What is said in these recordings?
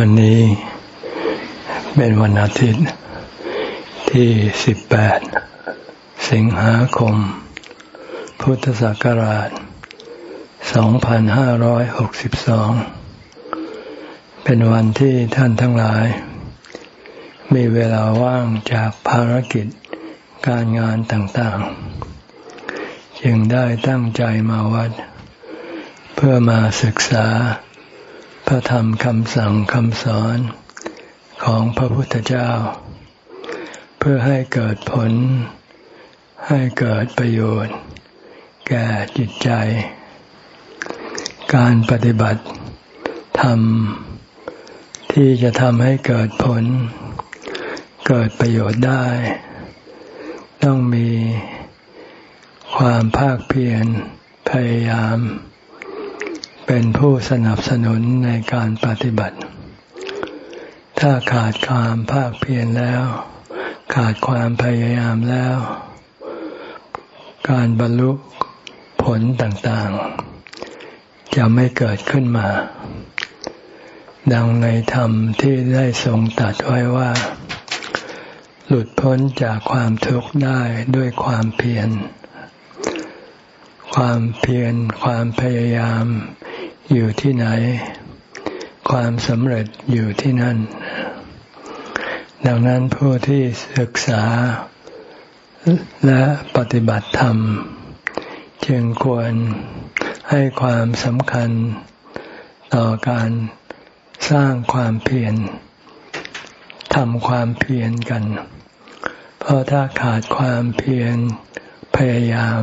วันนี้เป็นวันอาทิตย์ที่ 18 สิงหาคม พุทธศักราช 2562 เป็นวันที่ท่านทั้งหลาย มีเวลาว่างจากภารกิจการงานต่างๆ จึงได้ตั้งใจมาวัด เพื่อมาศึกษา พระธรรมคำสั่งคำสอนของพระพุทธเจ้า เพื่อให้เกิดผล ให้เกิดประโยชน์ แก่จิตใจ การปฏิบัติธรรมที่จะทำให้เกิดผล เกิดประโยชน์ได้ ต้องมีความภาคเพียรพยายาม เป็นผู้สนับสนุนในการปฏิบัติ ถ้าขาดความภาคเพียรแล้ว ขาดความพยายามแล้ว การบรรลุผลต่างๆ จะไม่เกิดขึ้นมา ดังในธรรมที่ได้ทรงตัดไว้ว่า หลุดพ้นจากความทุกข์ได้ด้วยความเพียรความเพียรความพยายาม อยู่ที่ไหน ความสำเร็จอยู่ที่นั่น ดังนั้นผู้ที่ศึกษาและปฏิบัติธรรม จึงควรให้ความสำคัญต่อการสร้างความเพียรทำความเพียรกัน เพราะถ้าขาดความเพียรพยายาม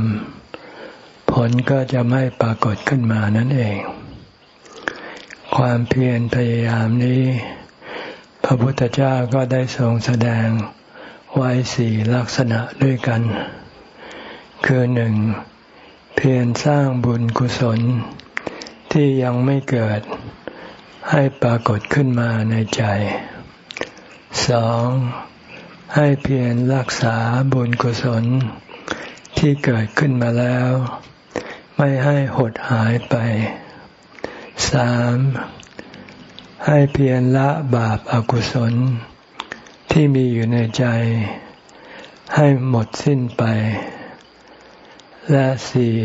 ผลก็จะไม่ปรากฏขึ้นมานั่นเอง ความเพียรพยายามนี้ พระพุทธเจ้าก็ได้ทรงแสดงไว้สี่ลักษณะด้วยกัน คือหนึ่งเพียรสร้างบุญกุศล ที่ยังไม่เกิดให้ปรากฏขึ้นมาในใจสองให้เพียรรักษาบุญกุศล ที่เกิดขึ้นมาแล้ว ไม่ให้หดหายไป สามให้เพียรละบาปอากุศล ที่มีอยู่ในใจ ให้หมดสิ้นไป และสี่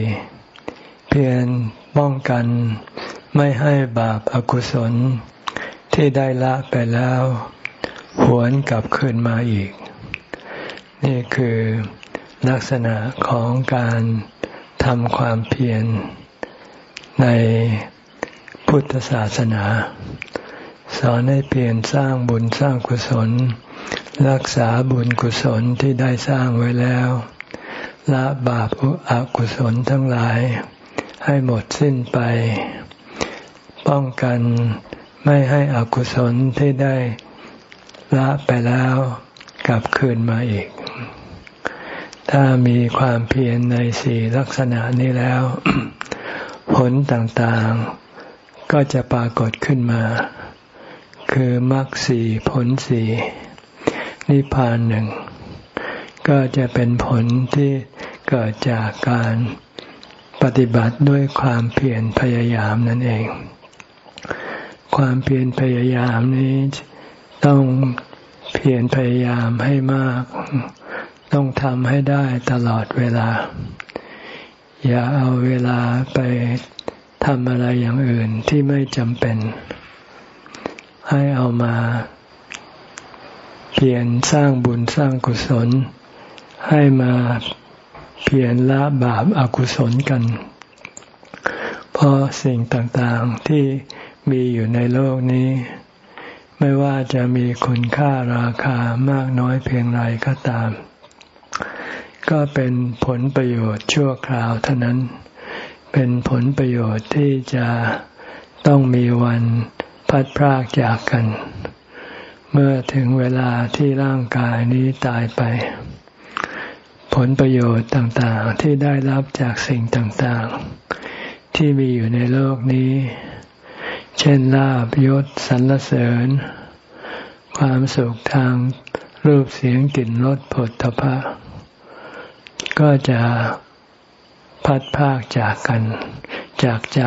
เพียรป้องกันไม่ให้บาปอากุศล ที่ได้ละไปแล้ว หวนกลับคืนมาอีก นี่คือลักษณะของการทำความเพียรใน พุทธศาสนา สอนให้เพียรสร้างบุญสร้างกุศล รักษาบุญกุศลที่ได้สร้างไว้แล้ว ละบาปอกุศลทั้งหลาย ให้หมดสิ้นไป ป้องกันไม่ให้อกุศลที่ได้ละไปแล้วกลับคืนมาอีก ถ้ามีความเพียรในสี่ลักษณะนี้แล้ว ผลต่างๆ ก็จะปรากฏขึ้นมา คือมรรคสี่ผลสี่นิพพานหนึ่ง ก็จะเป็นผลที่เกิดจากการปฏิบัติด้วยความเพียรพยายามนั่นเอง ความเพียรพยายามนี้ต้องเพียรพยายามให้มาก ต้องทำให้ได้ตลอดเวลา อย่าเอาเวลาไป ทำอะไรอย่างอื่นที่ไม่จำเป็น ให้เอามาเพียรสร้างบุญสร้างกุศล ให้มาเพียรละบาปอากุศลกัน เพราะสิ่งต่างๆที่มีอยู่ในโลกนี้ ไม่ว่าจะมีคุณค่าราคามากน้อยเพียงไรก็ตาม ก็เป็นผลประโยชน์ชั่วคราวเท่านั้น เป็นผลประโยชน์ที่จะต้องมีวันพัดพรากจากกัน เมื่อถึงเวลาที่ร่างกายนี้ตายไป ผลประโยชน์ต่างๆที่ได้รับจากสิ่งต่างๆ ที่มีอยู่ในโลกนี้ เช่นลาบยศสรรเสริญ ความสุขทางรูปเสียงกลิ่นรสผลทพะก็จะ พัดพากจากกัน จากใจ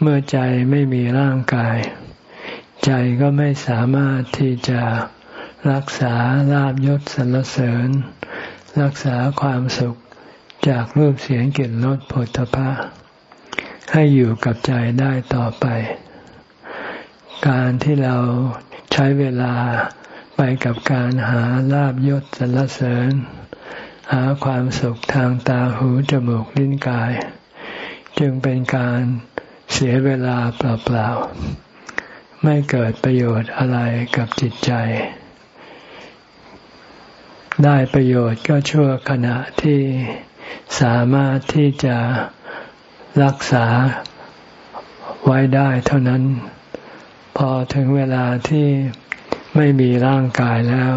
เมื่อใจไม่มีร่างกาย ใจก็ไม่สามารถที่จะรักษาลาบยศสรรเสริญ รักษาความสุขจากรูปเสียงกลิ่นรสผลตภะให้อยู่กับใจได้ต่อไป การที่เราใช้เวลาไปกับการหาลาบยศสรรเสริญ หาความสุขทางตาหูจมูกลิ้นกาย จึงเป็นการเสียเวลาเปล่าๆ ไม่เกิดประโยชน์อะไรกับจิตใจ ได้ประโยชน์ก็ชั่วขณะที่สามารถที่จะรักษาไว้ได้เท่านั้น พอถึงเวลาที่ไม่มีร่างกายแล้ว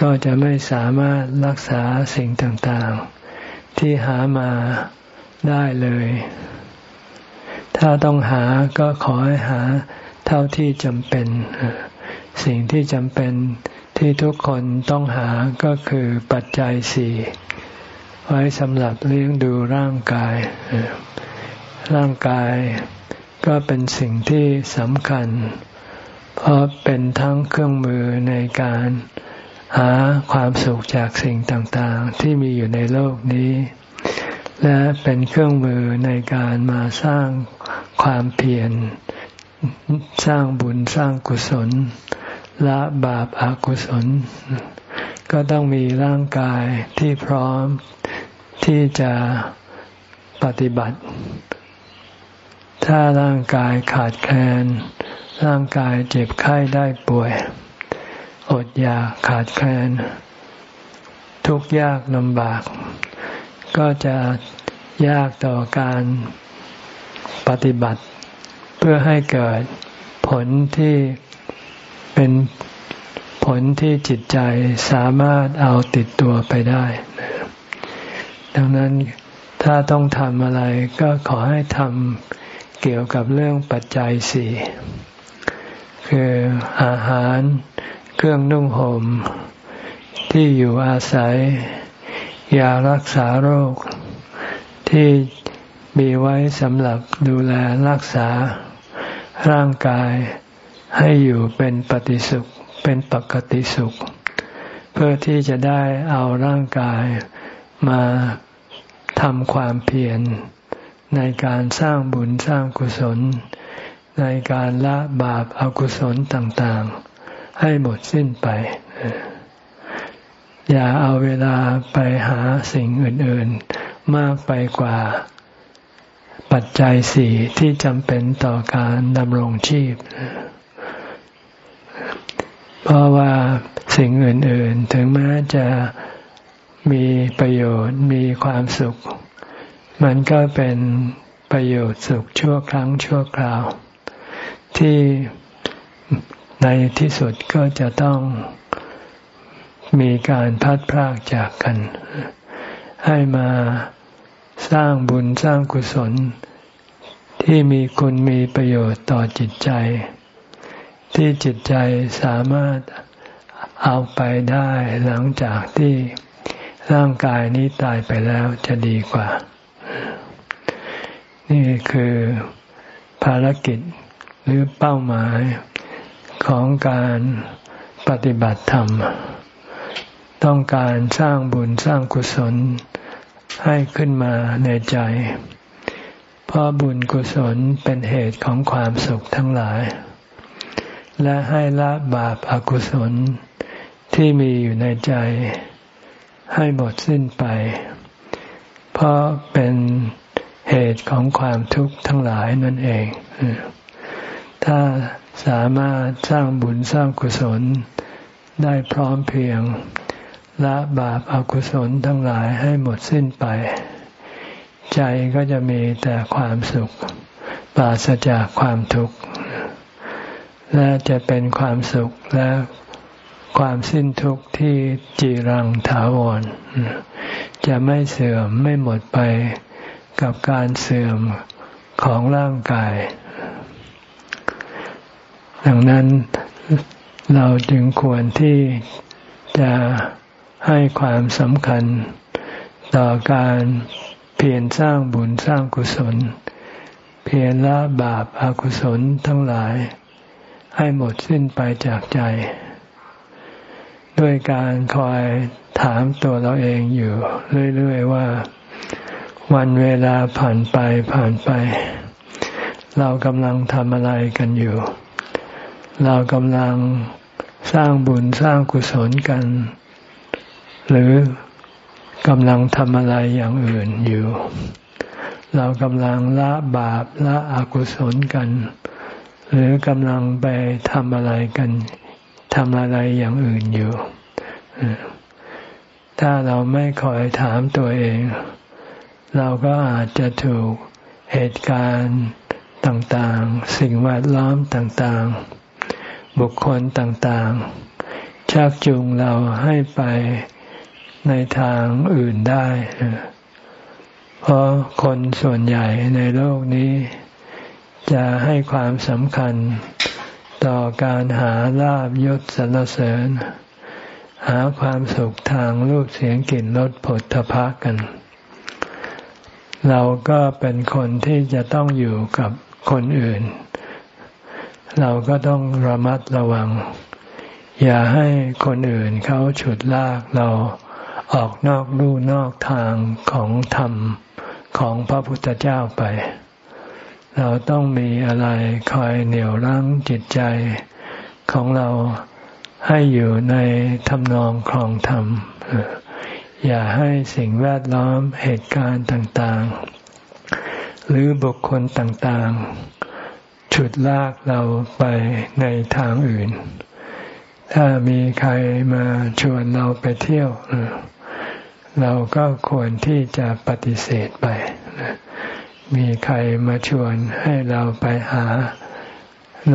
ก็จะไม่สามารถรักษาสิ่งต่างๆ ที่หามาได้เลย ถ้าต้องหาก็ขอให้หาเท่าที่จำเป็น สิ่งที่จำเป็นที่ทุกคนต้องหาก็คือปัจจัยสี่ไว้สำหรับเลี้ยงดูร่างกาย ร่างกายก็เป็นสิ่งที่สำคัญ เพราะเป็นทั้งเครื่องมือในการ หาความสุขจากสิ่งต่างๆ ที่มีอยู่ในโลกนี้ และเป็นเครื่องมือในการมาสร้างความเพียรสร้างบุญสร้างกุศล ละบาปอากุศล ก็ต้องมีร่างกายที่พร้อมที่จะปฏิบัติ ถ้าร่างกายขาดแคลนร่างกายเจ็บไข้ได้ป่วย อดอยากขาดแคลน ทุกยากลำบาก ก็จะยากต่อการปฏิบัติ เพื่อให้เกิดผลที่เป็นผลที่จิตใจสามารถเอาติดตัวไปได้ ดังนั้นถ้าต้องทำอะไรก็ขอให้ทำเกี่ยวกับเรื่องปัจจัยสี่คืออาหาร เครื่องนุ่งห่ม ที่อยู่อาศัย ยารักษาโรค ที่มีไว้สำหรับดูแลรักษา ร่างกายให้อยู่เป็นปฏิสุข เป็นปกติสุข เพื่อที่จะได้เอาร่างกายมาทำความเพียรในการสร้างบุญสร้างกุศล ในการละบาปอากุศลต่างๆ ให้หมดสิ้นไป อย่าเอาเวลาไปหาสิ่งอื่น ๆ มากไปกว่าปัจจัยสี่ที่จำเป็นต่อการดำรงชีพ เพราะว่าสิ่งอื่น ๆ ถึงแม้จะมีประโยชน์มีความสุข มันก็เป็นประโยชน์สุขชั่วครั้งชั่วคราว ที่ ในที่สุดก็จะต้องมีการพัดพรากจากกัน ให้มาสร้างบุญสร้างกุศล ที่มีคุณมีประโยชน์ต่อจิตใจ ที่จิตใจสามารถเอาไปได้หลังจากที่ร่างกายนี้ตายไปแล้วจะดีกว่า นี่คือภารกิจหรือเป้าหมาย ของการปฏิบัติธรรม ต้องการสร้างบุญสร้างกุศลให้ขึ้นมาในใจ เพราะบุญกุศลเป็นเหตุของความสุขทั้งหลาย และให้ละบาปอากุศลที่มีอยู่ในใจ ให้หมดสิ้นไป เพราะเป็นเหตุของความทุกข์ทั้งหลายนั่นเอง ถ้า สามารถสร้างบุญสร้างกุศลได้พร้อมเพียง ละบาปอากุศลทั้งหลายให้หมดสิ้นไป ใจก็จะมีแต่ความสุข ปราศจากความทุกข์ และจะเป็นความสุขและความสิ้นทุกข์ที่จีรังถาวร จะไม่เสื่อมไม่หมดไปกับการเสื่อมของร่างกาย ดังนั้นเราจึงควรที่จะให้ความสำคัญต่อการเพียรสร้างบุญสร้างกุศล เพียรละบาปอากุศลทั้งหลาย ให้หมดสิ้นไปจากใจ ด้วยการคอยถามตัวเราเองอยู่ เรื่อยๆว่า วันเวลาผ่านไปผ่านไป เรากำลังทำอะไรกันอยู่ เรากำลังสร้างบุญสร้างกุศลกัน หรือกำลังทำอะไรอย่างอื่นอยู่ เรากำลังละบาปละอกุศลกัน หรือกำลังไปทำอะไรกันทำอะไรอย่างอื่นอยู่ถ้าเราไม่คอยถามตัวเอง เราก็อาจจะถูกเหตุการณ์ต่างๆ สิ่งแวดล้อมต่างๆ บุคคลต่างๆ ชักจูงเราให้ไปในทางอื่นได้ เพราะคนส่วนใหญ่ในโลกนี้ จะให้ความสำคัญต่อการหาลาบยศสรรเสริญ หาความสุขทางรูปเสียงกลิ่นรสผลทพะกัน เราก็เป็นคนที่จะต้องอยู่กับคนอื่น เราก็ต้องระมัดระวัง อย่าให้คนอื่นเขาฉุดลากเราออกนอกลู่นอกทางของธรรมของพระพุทธเจ้าไป เราต้องมีอะไรคอยเหนี่ยวรั้งจิตใจของเราให้อยู่ในทำนองครองธรรม อย่าให้สิ่งแวดล้อมเหตุการณ์ต่างๆ หรือบุคคลต่างๆ ฉุดลากเราไปในทางอื่น ถ้ามีใครมาชวนเราไปเที่ยว เราก็ควรที่จะปฏิเสธไป มีใครมาชวนให้เราไปหา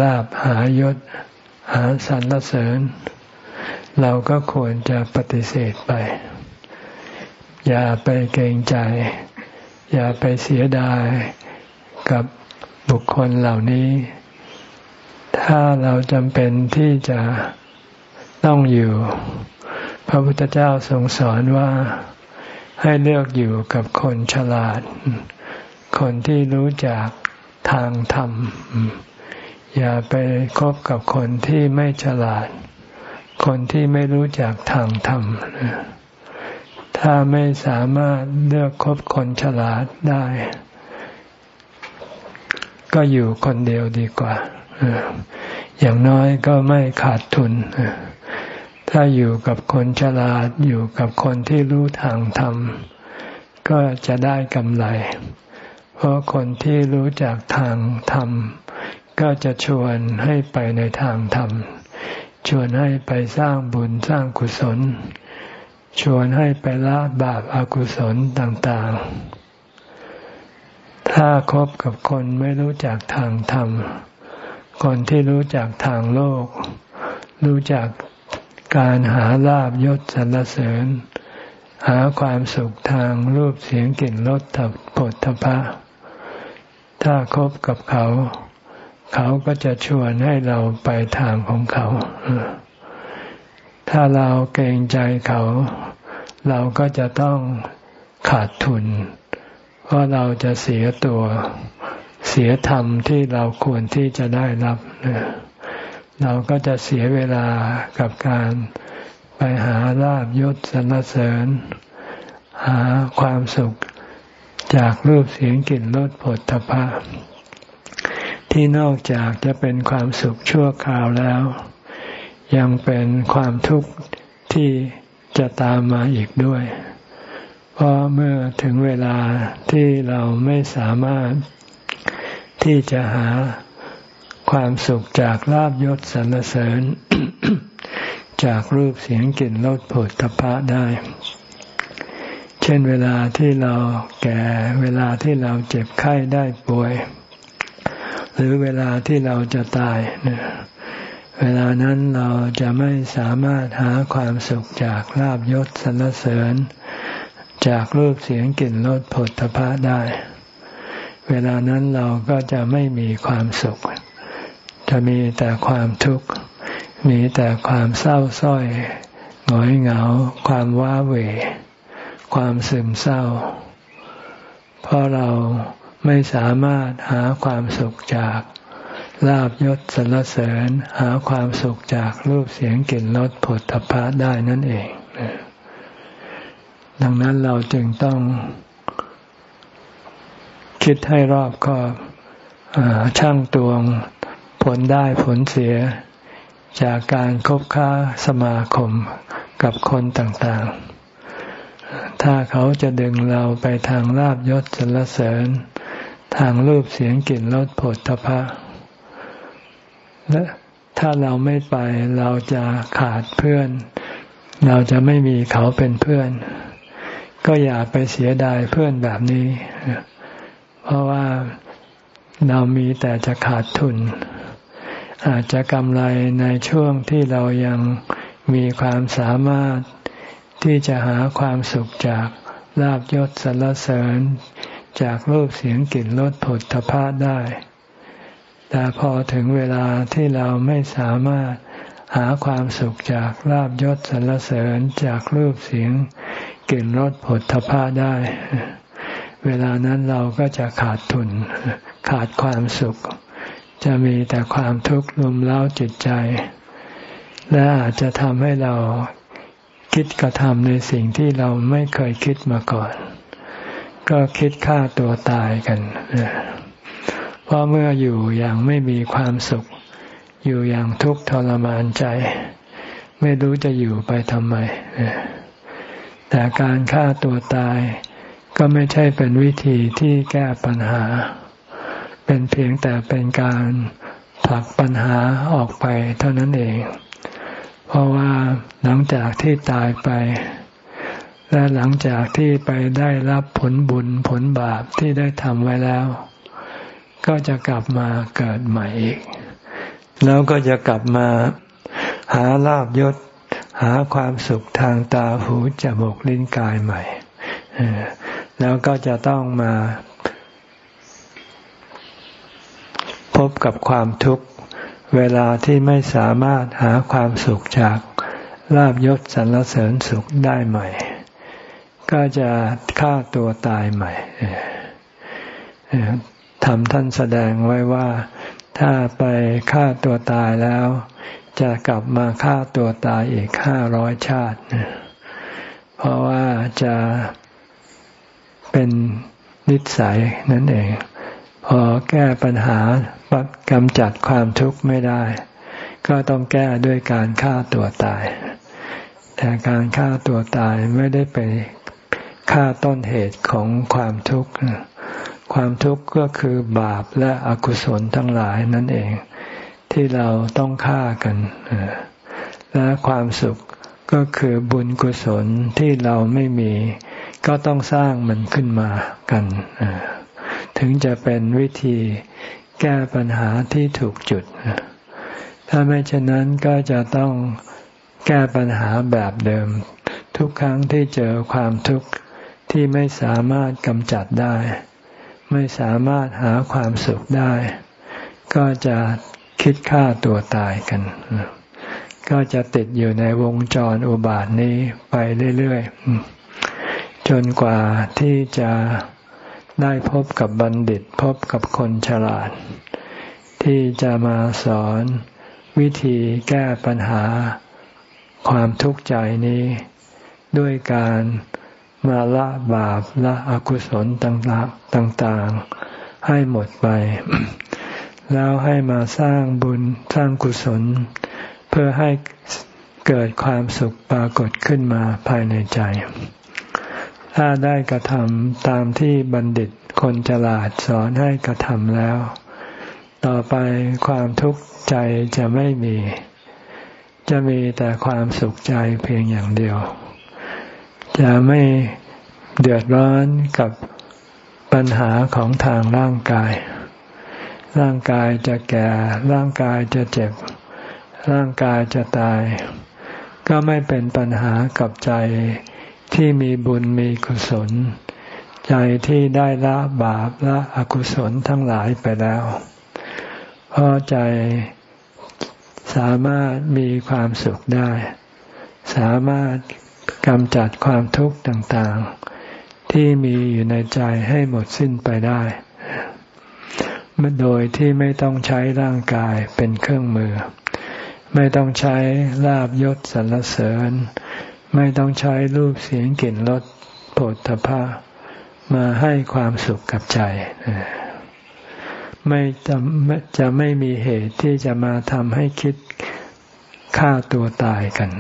ลาบหายศ หาสรรเสริญ เราก็ควรจะปฏิเสธไป อย่าไปเกรงใจ อย่าไปเสียดายกับ บุคคลเหล่านี้ ถ้าเราจำเป็นที่จะต้องอยู่ พระพุทธเจ้าทรงสอนว่าให้เลือกอยู่กับคนฉลาด คนที่รู้จักทางธรรม อย่าไปคบกับคนที่ไม่ฉลาด คนที่ไม่รู้จักทางธรรม ถ้าไม่สามารถเลือกคบคนฉลาดได้ ก็อยู่คนเดียวดีกว่า อย่างน้อยก็ไม่ขาดทุน ถ้าอยู่กับคนฉลาดอยู่กับคนที่รู้ทางธรรม ก็จะได้กำไร เพราะคนที่รู้จักทางธรรม ก็จะชวนให้ไปในทางธรรม ชวนให้ไปสร้างบุญสร้างกุศล ชวนให้ไปละบาปอากุศลต่างๆ ถ้าคบกับคนไม่รู้จักทางธรรม คนที่รู้จักทางโลก รู้จักการหาลาบยศสรรเสริญ หาความสุขทางรูปเสียงกลิ่นรสถับผลทพะ ถ้าคบกับเขา เขาก็จะชวนให้เราไปทางของเขา ถ้าเราเกรงใจเขา เราก็จะต้องขาดทุน เพราะเราจะเสียตัว เสียธรรมที่เราควรที่จะได้รับเราก็จะเสียเวลากับการไปหาลาบยศสรรเสริญ หาความสุขจากรูปเสียงกลิ่นรสผลทพะ ที่นอกจากจะเป็นความสุขชั่วคราวแล้ว ยังเป็นความทุกข์ที่จะตามมาอีกด้วย เพราะเมื่อถึงเวลาที่เราไม่สามารถที่จะหาความสุขจากลาบยศสรรเสริญ จากรูปเสียงกลิ่นรสผลตภะได้ เช่นเวลาที่เราแก่เวลาที่เราเจ็บไข้ได้ป่วย หรือเวลาที่เราจะตายเนี่ยเวลานั้นเราจะไม่สามารถหาความสุขจากลาบยศสรรเสริญ จากรูปเสียงกลิ่นรสผลตภะได้ เวลานั้นเราก็จะไม่มีความสุข จะมีแต่ความทุกข์ มีแต่ความเศร้าส้อยหงอยเหงา ความว้าเหวความซึมเศร้า เพราะเราไม่สามารถหาความสุขจากลาบยศสรรเสริญหาความสุขจากรูปเสียงกลิ่นรสผลทพะได้นั่นเอง ดังนั้นเราจึงต้อง คิดให้รอบคอบช่างตวงผลได้ผลเสีย จากการคบค้าสมาคมกับคนต่างๆ ถ้าเขาจะดึงเราไปทางลาบยศสรรเสริญ ทางรูปเสียงกลิ่นรสผลทพะและถ้าเราไม่ไปเราจะขาดเพื่อน เราจะไม่มีเขาเป็นเพื่อน ก็อย่าไปเสียดายเพื่อนแบบนี้ เพราะว่าเรามีแต่จะขาดทุน อาจจะกำไรในช่วงที่เรายังมีความสามารถที่จะหาความสุขจากลาบยศสรรเสริญ จากรูปเสียงกลิ่นรสผลทพะได้ แต่พอถึงเวลาที่เราไม่สามารถหาความสุขจากลาบยศสรรเสริญจากรูปเสียง กลิ่นรสผลทพะได้ เวลานั้นเราก็จะขาดทุน ขาดความสุข จะมีแต่ความทุกข์รุมเร้าจิตใจ และอาจจะทำให้เราคิดกระทำในสิ่งที่เราไม่เคยคิดมาก่อน ก็คิดฆ่าตัวตายกันเพราะเมื่ออยู่อย่างไม่มีความสุข อยู่อย่างทุกข์ทรมานใจ ไม่รู้จะอยู่ไปทำไม แต่การฆ่าตัวตาย ก็ไม่ใช่เป็นวิธีที่แก้ปัญหา เป็นเพียงแต่เป็นการผลักปัญหาออกไปเท่านั้นเอง เพราะว่าหลังจากที่ตายไป และหลังจากที่ไปได้รับผลบุญผลบาปที่ได้ทำไว้แล้ว ก็จะกลับมาเกิดใหม่อีก แล้วก็จะกลับมาหาลาบยศ หาความสุขทางตาหูจมูกลิ้นกายใหม่ แล้วก็จะต้องมาพบกับความทุกข์เวลาที่ไม่สามารถหาความสุขจากลาบยศสรรเสริญสุขได้ใหม่ ก็จะฆ่าตัวตายใหม่ทำท่านแสดงไว้ว่าถ้าไปฆ่าตัวตายแล้ว จะกลับมาฆ่าตัวตายอีกห้าร้อยชาติ เพราะว่าจะเป็นนิสัยนั่นเอง พอแก้ปัญหาปัดกำจัดความทุกข์ไม่ได้ ก็ต้องแก้ด้วยการฆ่าตัวตาย แต่การฆ่าตัวตายไม่ได้ไปฆ่าต้นเหตุของความทุกข์ ความทุกข์ก็คือบาปและอกุศลทั้งหลายนั่นเอง ที่เราต้องฆ่ากันและความสุขก็คือบุญกุศลที่เราไม่มี ก็ต้องสร้างมันขึ้นมากันถึงจะเป็นวิธีแก้ปัญหาที่ถูกจุด ถ้าไม่เช่นนั้นก็จะต้องแก้ปัญหาแบบเดิม ทุกครั้งที่เจอความทุกข์ที่ไม่สามารถกำจัดได้ ไม่สามารถหาความสุขได้ ก็จะ คิดฆ่าตัวตายกัน ก็จะติดอยู่ในวงจรอุบาทนี้ไปเรื่อยๆ จนกว่าที่จะได้พบกับบัณฑิต พบกับคนฉลาด ที่จะมาสอนวิธีแก้ปัญหาความทุกข์ใจนี้ ด้วยการมาละบาปละอกุศลต่างๆ ให้หมดไป แล้วให้มาสร้างบุญสร้างกุศล เพื่อให้เกิดความสุขปรากฏขึ้นมาภายในใจ ถ้าได้กระทำตามที่บัณฑิตคนฉลาดสอนให้กระทำแล้ว ต่อไปความทุกข์ใจจะไม่มี จะมีแต่ความสุขใจเพียงอย่างเดียว จะไม่เดือดร้อนกับปัญหาของทางร่างกาย ร่างกายจะแก่ ร่างกายจะเจ็บ ร่างกายจะตาย ก็ไม่เป็นปัญหากับใจที่มีบุญมีกุศล ใจที่ได้ละบาปละอกุศลทั้งหลายไปแล้ว เพราะใจสามารถมีความสุขได้ สามารถกำจัดความทุกข์ต่างๆ ที่มีอยู่ในใจให้หมดสิ้นไปได้ โดยที่ไม่ต้องใช้ร่างกายเป็นเครื่องมือ ไม่ต้องใช้ลาบยศสรรเสริญ ไม่ต้องใช้รูปเสียงกลิ่นรสโผฏฐพะมาให้ความสุขกับใจ ไม่จะจะไม่มีเหตุที่จะมาทำให้คิดฆ่าตัวตายกัน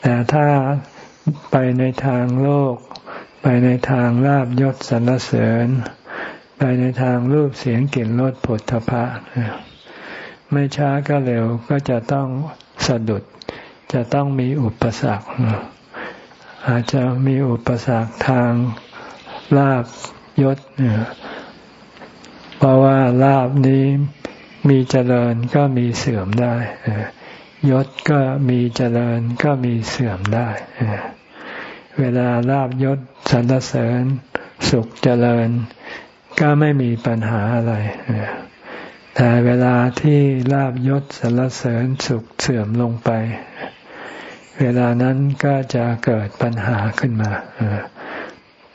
แต่ถ้าไปในทางโลก ไปในทางลาบยศสรรเสริญ ไปในทางรูปเสียงกลิ่นรสผลทพะไม่ช้าก็เร็วก็จะต้องสะดุด จะต้องมีอุปสรรค อาจจะมีอุปสรรคทางลาบยศเพราะว่าลาบนี้มีเจริญก็มีเสื่อมได้ยศก็มีเจริญก็มีเสื่อมได้ เวลาลาบยศสรรเสริญ สุขเจริญ ก็ไม่มีปัญหาอะไร แต่เวลาที่ลาบยศสรรเสริญสุขเสื่อมลงไป เวลานั้นก็จะเกิดปัญหาขึ้นมา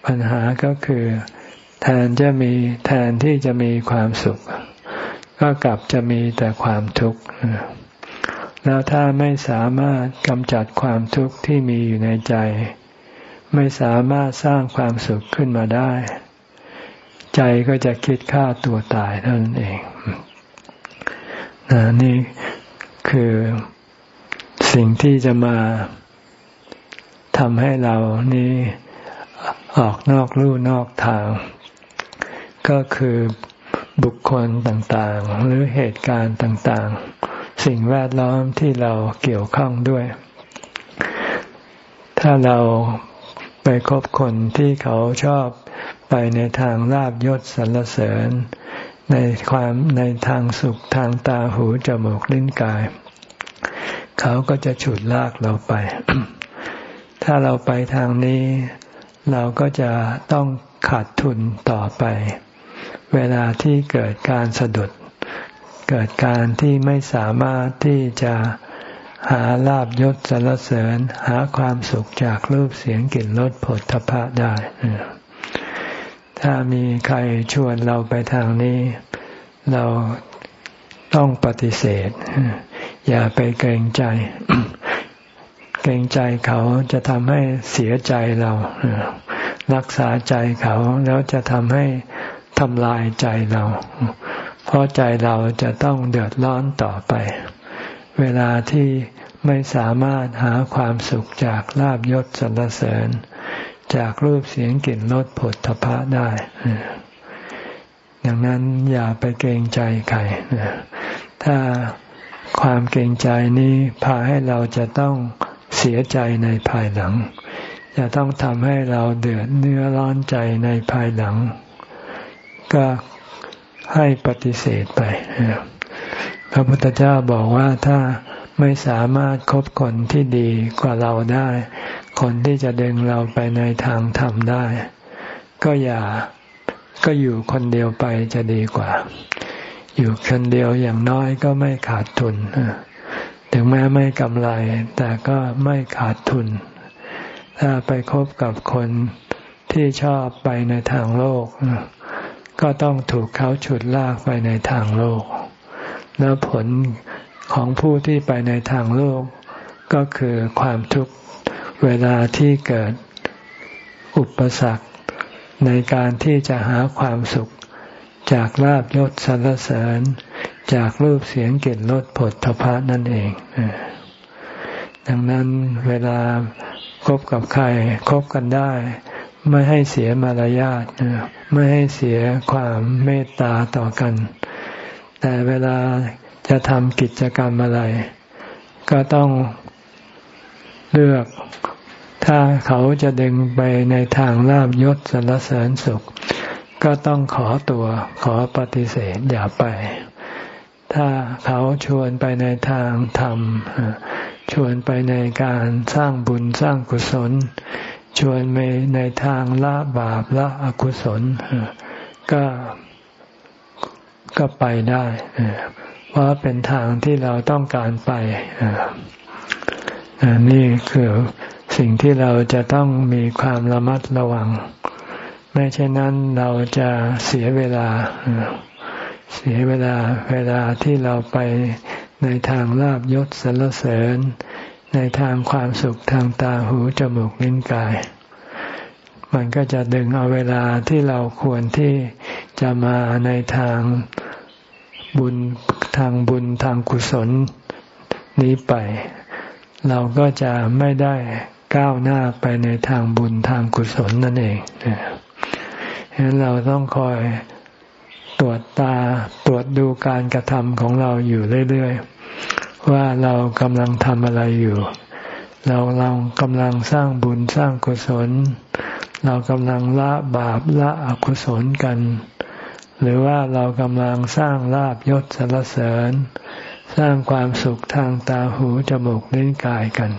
ปัญหาก็คือ แทนจะมีแทนที่จะมีความสุข ก็กลับจะมีแต่ความทุกข์แล้วถ้าไม่สามารถกำจัดความทุกข์ที่มีอยู่ในใจ ไม่สามารถสร้างความสุขขึ้นมาได้ ใจก็จะคิดฆ่าตัวตายเท่านั้นเองนนี่คือสิ่งที่จะมาทำให้เรานี่ออกนอกลู่นอกทาง ก็คือบุคคลต่างๆ หรือเหตุการณ์ต่างๆ สิ่งแวดล้อมที่เราเกี่ยวข้องด้วย ถ้าเราไปคบคนที่เขาชอบ ในทางลาบยศสรรเสริญ ในความในทางสุขทางตาหูจมูกลิ้นกาย เขาก็จะฉุดลากเราไป ถ้าเราไปทางนี้ เราก็จะต้องขาดทุนต่อไป เวลาที่เกิดการสะดุด เกิดการที่ไม่สามารถที่จะหาลาบยศสรรเสริญหาความสุขจากรูปเสียงกลิ่นรสผลทพะได้ ถ้ามีใครชวนเราไปทางนี้ เราต้องปฏิเสธ อย่าไปเกรงใจ เกรงใจเขาจะทำให้เสียใจเรา รักษาใจเขาแล้วจะทำให้ทำลายใจเรา เพราะใจเราจะต้องเดือดร้อนต่อไป เวลาที่ไม่สามารถหาความสุขจากลาบยศสรรเสริญ จากรูปเสียงกลิ่นรสผลทพะได้ดังนั้นอย่าไปเกรงใจใครถ้าความเกรงใจนี้พาให้เราจะต้องเสียใจในภายหลัง จะต้องทำให้เราเดือดเนื้อร้อนใจในภายหลัง ก็ให้ปฏิเสธไปพระพุทธเจ้าบอกว่าถ้าไม่สามารถคบคนที่ดีกว่าเราได้ คนที่จะดึงเราไปในทางธรรมได้ ก็อย่าก็อยู่คนเดียวไปจะดีกว่า อยู่คนเดียวอย่างน้อยก็ไม่ขาดทุนถึงแม้ไม่กำไร แต่ก็ไม่ขาดทุน ถ้าไปคบกับคนที่ชอบไปในทางโลก ก็ต้องถูกเขาฉุดลากไปในทางโลก แล้วผลของผู้ที่ไปในทางโลก ก็คือความทุกข์ เวลาที่เกิดอุปสรรคในการที่จะหาความสุข จากลาบยศสรรเสริญ จากรูปเสียงกลิ่นรสผลทพะนั่นเองดังนั้นเวลาคบกับใครคบกันได้ ไม่ให้เสียมารยาทไม่ให้เสียความเมตตาต่อกัน แต่เวลาจะทำกิจกรรมอะไร ก็ต้องเลือก ถ้าเขาจะดึงไปในทางลาบยศสรรเสริญสุข ก็ต้องขอตัวขอปฏิเสธอย่าไป ถ้าเขาชวนไปในทางธรรม ชวนไปในการสร้างบุญสร้างกุศล ชวนไปในทางละบาปละอกุศล ก็ก็ไปได้ เพราะเป็นทางที่เราต้องการไป นี่คือ สิ่งที่เราจะต้องมีความระมัดระวัง ไม่เช่นนั้นเราจะเสียเวลา เสียเวลาเวลาที่เราไปในทางลาบยศสรรเสริญ ในทางความสุขทางตาหูจมูกลิ้นกาย มันก็จะดึงเอาเวลาที่เราควรที่จะมาในทางบุญทางบุญทางกุศลนี้ไป เราก็จะไม่ได้ ก้าวหน้าไปในทางบุญทางกุศลนั่นเองฉะนั้นเราต้องคอยตรวจตาตรวจดูการกระทำของเราอยู่เรื่อยๆ ว่าเรากำลังทำอะไรอยู่ เราเรากำลังสร้างบุญสร้างกุศล เรากำลังละบาปละอกุศลกัน หรือว่าเรากำลังสร้างลาบยศสรรเสริญ สร้างความสุขทางตาหูจมูกลิ้นกายกัน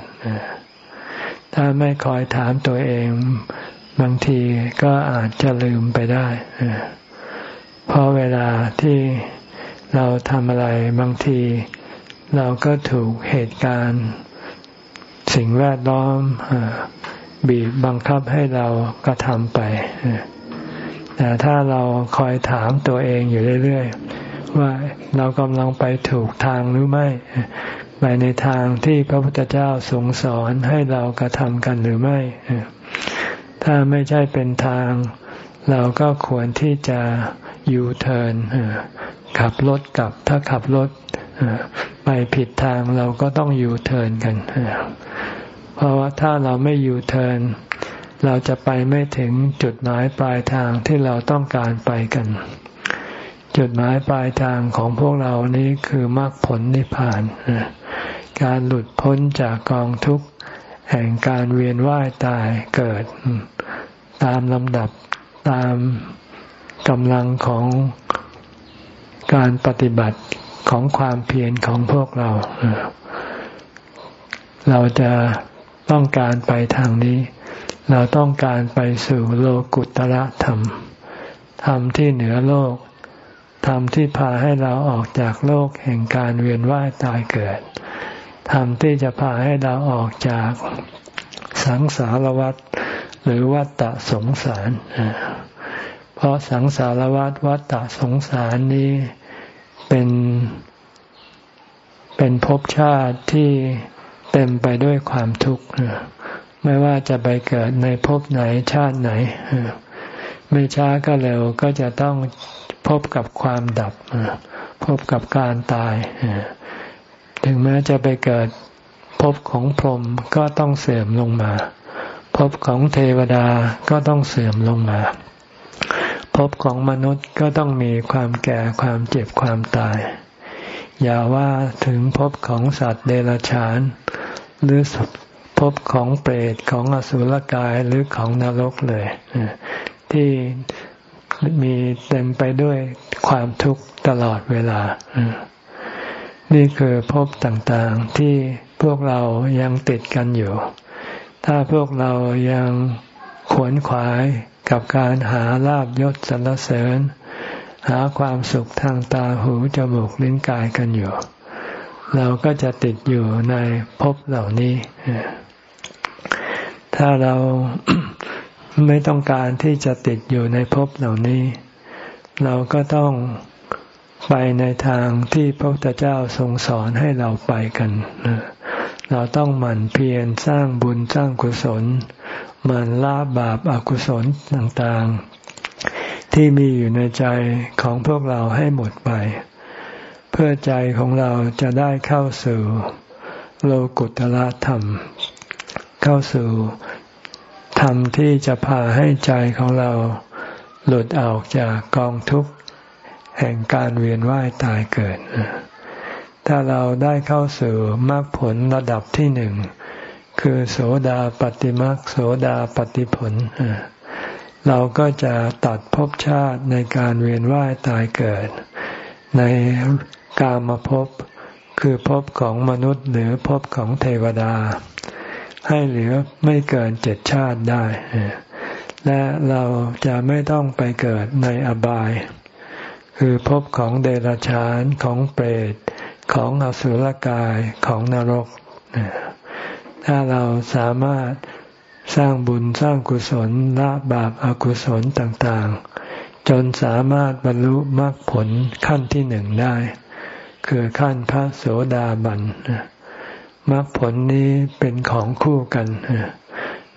ถ้าไม่คอยถามตัวเอง บางทีก็อาจจะลืมไปได้เพราะเวลาที่เราทำอะไรบางที เราก็ถูกเหตุการณ์ สิ่งแวดล้อมบีบบังคับให้เรากระทำไป แต่ถ้าเราคอยถามตัวเองอยู่เรื่อย ๆ ว่าเรากำลังไปถูกทางหรือไม่ ไปในทางที่พระพุทธเจ้าทรงสอนให้เรากระทำกันหรือไม่ ถ้าไม่ใช่เป็นทาง เราก็ควรที่จะยูเทิร์นขับรถกลับ ถ้าขับรถไปผิดทางเราก็ต้องยูเทิร์นกัน เพราะว่าถ้าเราไม่ยูเทิร์นเราจะไปไม่ถึงจุดหมายปลายทางที่เราต้องการไปกัน จุดหมายปลายทางของพวกเรานี้คือมรรคผลนิพพาน การหลุดพ้นจากกองทุกข์แห่งการเวียนว่ายตายเกิด ตามลำดับตามกำลังของการปฏิบัติของความเพียรของพวกเรา เราจะต้องการไปทางนี้ เราต้องการไปสู่โลกุตระธรรม ธรรมที่เหนือโลก ธรรมที่พาให้เราออกจากโลกแห่งการเวียนว่ายตายเกิด ธรรมที่จะพาให้เราออกจากสังสารวัฏหรือวัฏฏะสงสาร เพราะสังสารวัฏวัฏฏะสงสารนี้เป็นเป็นภพชาติที่เต็มไปด้วยความทุกข์ไม่ว่าจะไปเกิดในภพไหนชาติไหน ไม่ช้าก็เร็วก็จะต้องพบกับความดับพบกับการตาย ถึงแม้จะไปเกิดภพของพรหมก็ต้องเสื่อมลงมาภพของเทวดาก็ต้องเสื่อมลงมาภพของมนุษย์ก็ต้องมีความแก่ความเจ็บความตาย อย่าว่าถึงภพของสัตว์เดรัจฉาน หรือภพของเปรตของอสุรกายหรือของนรกเลยที่มีเต็มไปด้วยความทุกข์ตลอดเวลา นี่คือภพต่างๆที่พวกเรายังติดกันอยู่ ถ้าพวกเรายังขวนขวายกับการหาลาบยศสรรเสริญ หาความสุขทางตาหูจมูกลิ้นกายกันอยู่ เราก็จะติดอยู่ในภพเหล่านี้ ถ้าเราไม่ต้องการที่จะติดอยู่ในภพเหล่านี้ เราก็ต้อง ไปในทางที่พระพุทธเจ้าทรงสอนให้เราไปกัน เราต้องหมั่นเพียรสร้างบุญสร้างกุศลหมั่นละบาปอากุศลต่างๆ ที่มีอยู่ในใจของพวกเราให้หมดไป เพื่อใจของเราจะได้เข้าสู่โลกุตละธรรม เข้าสู่ธรรมที่จะพาให้ใจของเราหลุดออกจากกองทุกข์ แห่งการเวียนว่ายตายเกิด ถ้าเราได้เข้าสู่มรรคผลระดับที่หนึ่ง คือโสดาปฏิมักโสดาปฏิผล เราก็จะตัดภพชาติในการเวียนว่ายตายเกิด ในกามภพคือภพของมนุษย์หรือภพของเทวดา ให้เหลือไม่เกินเจ็ดชาติได้ และเราจะไม่ต้องไปเกิดในอบาย คือภพของเดรัจฉานของเปรตของอสุรกายของนรก ถ้าเราสามารถสร้างบุญสร้างกุศลละบาปอากุศลต่างๆ จนสามารถบรรลุมรรคผลขั้นที่หนึ่งได้ คือขั้นพระโสดาบันมรรคผลนี้เป็นของคู่กัน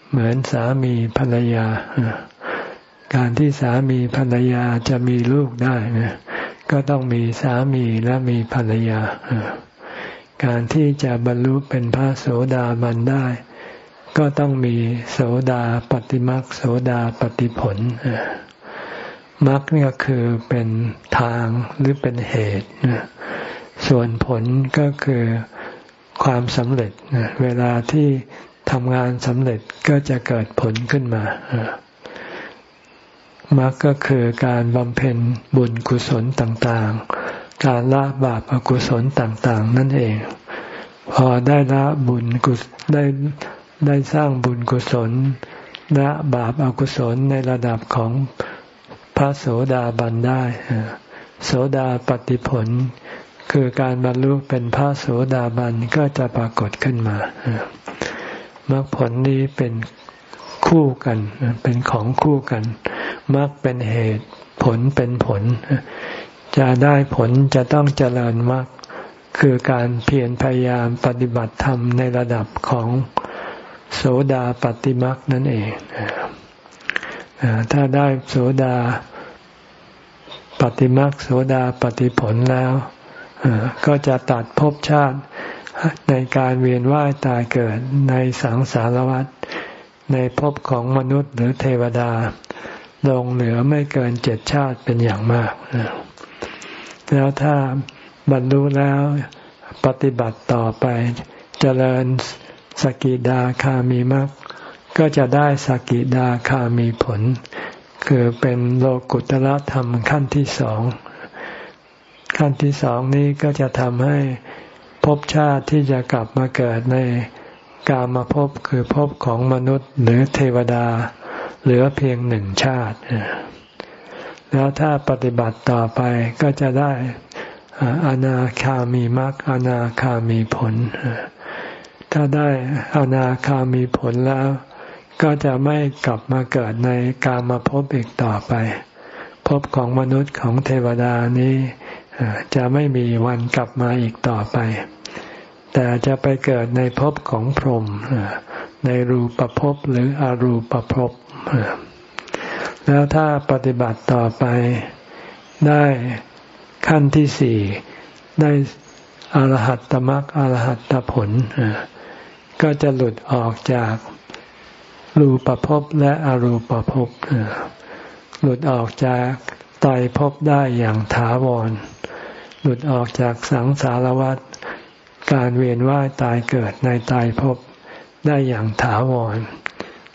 เหมือนสามีภรรยา การที่สามีภรรยาจะมีลูกได้ก็ต้องมีสามีและมีภรรยา การที่จะบรรลุเป็นพระโสดาบันได้ ก็ต้องมีโสดาปฏิมักโสดาปฏิผลมักนี่ก็คือเป็นทางหรือเป็นเหตุ ส่วนผลก็คือความสำเร็จ เวลาที่ทำงานสำเร็จก็จะเกิดผลขึ้นมา มรรคก็คือการบำเพ็ญบุญกุศลต่างๆ การละบาปอกุศลต่างๆ นั่นเอง พอได้ละบุญกุศได้ได้สร้างบุญกุศลละบาปอกุศลในระดับของพระโสดาบันได้โสดาปฏิผล คือการบรรลุเป็นพระโสดาบันก็จะปรากฏขึ้นมามรรคผลนี้เป็นคู่กัน เป็นของคู่กัน มรรคเป็นเหตุ ผลเป็นผล จะได้ผลจะต้องเจริญมรรคคือการเพียรพยายามปฏิบัติธรรมในระดับของโสดาปฏิมรรคนั่นเอง ถ้าได้โสดาปฏิมรรคโสดาปฏิผลแล้วก็จะตัดภพชาติในการเวียนว่ายตายเกิดในสังสารวัฏในภพของมนุษย์หรือเทวดา ลงเหลือไม่เกินเจ็ดชาติเป็นอย่างมากแล้วถ้าบรรลุแล้วปฏิบัติต่อไปเจริญสกิดาคามีมรรคก็จะได้สกิดาคามีผล คือเป็นโลกุตละธรรมขั้นที่สอง ขั้นที่สองนี้ก็จะทำให้ภพชาติที่จะกลับมาเกิดในกามาภพคือภพของมนุษย์หรือเทวดา เหลือเพียงหนึ่งชาติ แล้วถ้าปฏิบัติต่อไปก็จะได้อนาคามีมรรคอนาคามีผล ถ้าได้อนาคามีผลแล้ว ก็จะไม่กลับมาเกิดในกามาภพอีกต่อไปภพของมนุษย์ของเทวดานี้จะไม่มีวันกลับมาอีกต่อไป แต่จะไปเกิดในภพของพรหมในรูปภพหรืออรูปภพ แล้วถ้าปฏิบัติต่อไปได้ขั้นที่สี่ได้อรหัตตมรรคอรหัตตผล ก็จะหลุดออกจากรูปภพและอรูปภพหลุดออกจากตายภพได้อย่างถาวร หลุดออกจากสังสารวัฏการเวียนว่ายตายเกิดในตายภพได้อย่างถาวร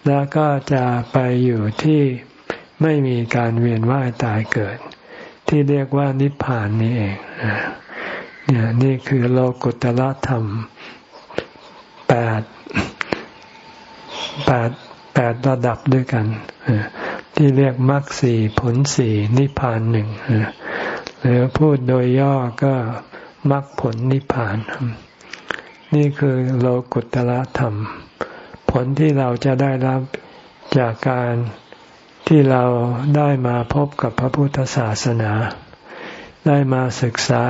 แล้วก็จะไปอยู่ที่ไม่มีการเวียนว่ายตายเกิด ที่เรียกว่านิพพานนี่เองเนี่ยนี่คือโลกุตละธรรมแปดแปดแปดระดับด้วยกันที่เรียกมรรคสี่ผลสี่นิพพานหนึ่งหรือพูดโดยย่อก็มรรคผลนิพพาน นี่คือโลกุตละธรรม ผลที่เราจะได้รับจากการที่เราได้มาพบกับพระพุทธศาสนา ได้มาศึกษา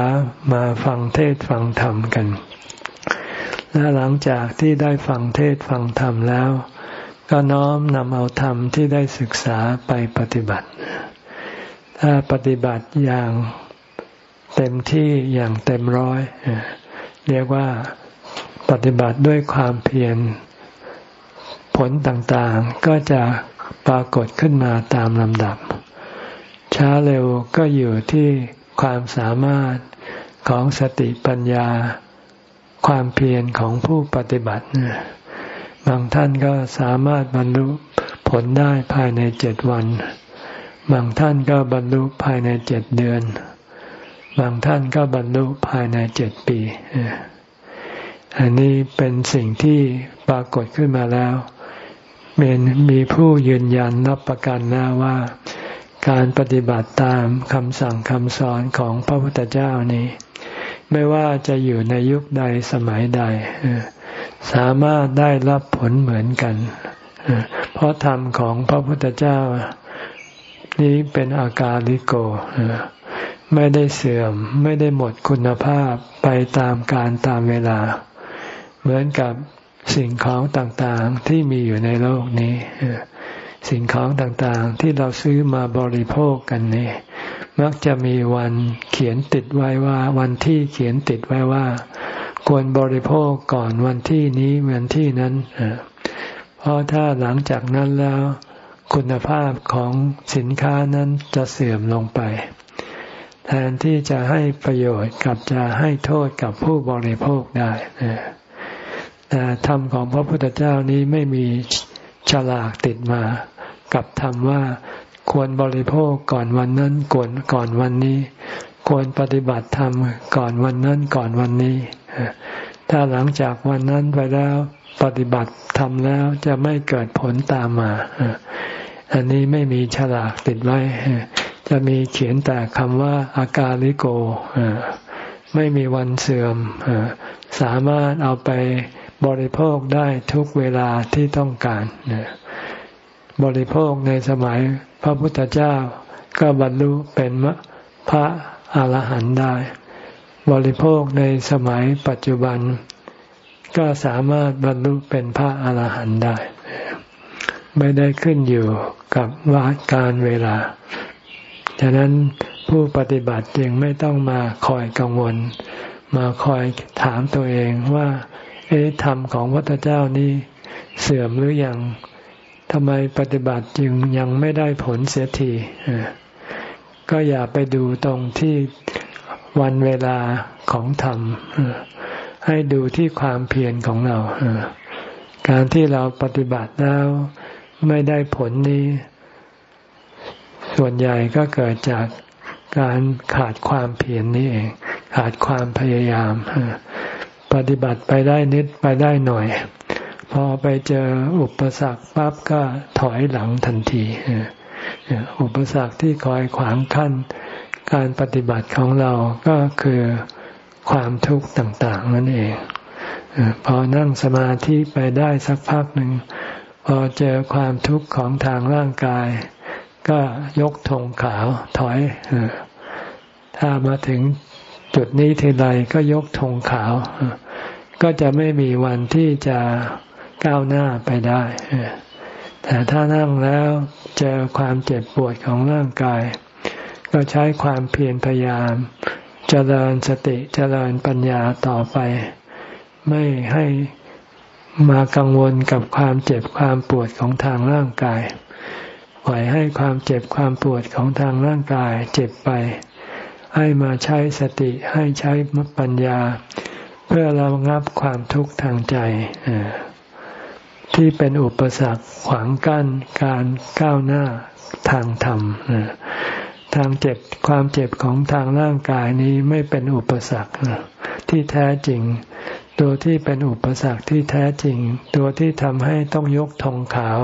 มาฟังเทศฟังธรรมกัน และหลังจากที่ได้ฟังเทศฟังธรรมแล้ว ก็น้อมนำเอาธรรมที่ได้ศึกษาไปปฏิบัติ ถ้าปฏิบัติอย่างเต็มที่อย่างเต็มร้อย เรียกว่าปฏิบัติด้วยความเพียร ผลต่างๆก็จะปรากฏขึ้นมาตามลำดับ ช้าเร็วก็อยู่ที่ความสามารถของสติปัญญา ความเพียรของผู้ปฏิบัติบางท่านก็สามารถบรรลุผลได้ภายในเจ็ดวัน บางท่านก็บรรลุภายในเจ็ดเดือน บางท่านก็บรรลุภายในเจ็ดปี อันนี้เป็นสิ่งที่ปรากฏขึ้นมาแล้ว เป็นมีผู้ยืนยันรับประกันนะว่า การปฏิบัติตามคำสั่งคำสอนของพระพุทธเจ้านี้ ไม่ว่าจะอยู่ในยุคใดสมัยใด สามารถได้รับผลเหมือนกัน เพราะธรรมของพระพุทธเจ้านี้เป็นอากาลิโก ไม่ได้เสื่อมไม่ได้หมดคุณภาพไปตามการตามเวลา เหมือนกับ สิ่งของต่างๆที่มีอยู่ในโลกนี้สิ่งของต่างๆที่เราซื้อมาบริโภคกันนี่มักจะมีวันเขียนติดไว้ว่า วันที่เขียนติดไว้ว่า ควรบริโภคก่อนวันที่นี้วันที่นั้นเพราะถ้าหลังจากนั้นแล้ว คุณภาพของสินค้านั้นจะเสื่อมลงไป แทนที่จะให้ประโยชน์กับจะให้โทษกับผู้บริโภคได้ แต่ธรรมของพระพุทธเจ้านี้ไม่มีฉลากติดมา กับธรรมว่าควรบริโภคก่อนวันนั้นก่อนก่อนวันนี้ ควรปฏิบัติธรรมก่อนวันนั้นก่อนวันนี้ ถ้าหลังจากวันนั้นไปแล้วปฏิบัติทำแล้วจะไม่เกิดผลตามมา อันนี้ไม่มีฉลากติดไว้ จะมีเขียนแต่คำว่าอากาลิโก ไม่มีวันเสื่อม สามารถเอาไป บริโภคได้ทุกเวลาที่ต้องการบริโภคในสมัยพระพุทธเจ้าก็บรรลุเป็นพระอาหารหันต์ได้ บริโภคในสมัยปัจจุบัน ก็สามารถบรรลุเป็นพระอาหารหันต์ได้ ไม่ได้ขึ้นอยู่กับวาการเวลา ฉะนั้นผู้ปฏิบัติจึงไม่ต้องมาคอยกังวล มาคอยถามตัวเองว่า ธรรมของพระพุทธเจ้านี้เสื่อมหรือยังทำไมปฏิบัติจึงยังไม่ได้ผลเสียทีก็อย่าไปดูตรงที่วันเวลาของธรรม ให้ดูที่ความเพียรของเรา การที่เราปฏิบัติแล้วไม่ได้ผลนี้ ส่วนใหญ่ก็เกิดจากการขาดความเพียรนนี่เอง ขาดความพยายาม ปฏิบัติไปได้นิดไปได้หน่อย พอไปเจออุปสรรคปั๊บก็ถอยหลังทันทีอุปสรรคที่คอยขวางขั้นการปฏิบัติของเราก็คือความทุกข์ต่าง ๆ นั่นเอง พอนั่งสมาธิไปได้สักพักหนึ่ง พอเจอความทุกข์ของทางร่างกาย ก็ยกธงขาวถอย ถ้ามาถึงจุดนี้ทีไรก็ยกธงขาว ก็จะไม่มีวันที่จะก้าวหน้าไปได้ แต่ถ้านั่งแล้วเจอความเจ็บปวดของร่างกาย ก็ใช้ความเพียรพยายามเจริญสติเจริญปัญญาต่อไป ไม่ให้มากังวลกับความเจ็บความปวดของทางร่างกายปล่อยให้ความเจ็บความปวดของทางร่างกายเจ็บไป ให้มาใช้สติให้ใช้ปัญญา เพื่อเรางับความทุกข์ทางใจที่เป็นอุปสรรคขวางกั้นการก้าวหน้าทางธรรมทางเจ็บความเจ็บของทางร่างกายนี้ไม่เป็นอุปสรรคที่แท้จริง ตัวที่เป็นอุปสรรคที่แท้จริง ตัวที่ทำให้ต้องยกธงขาว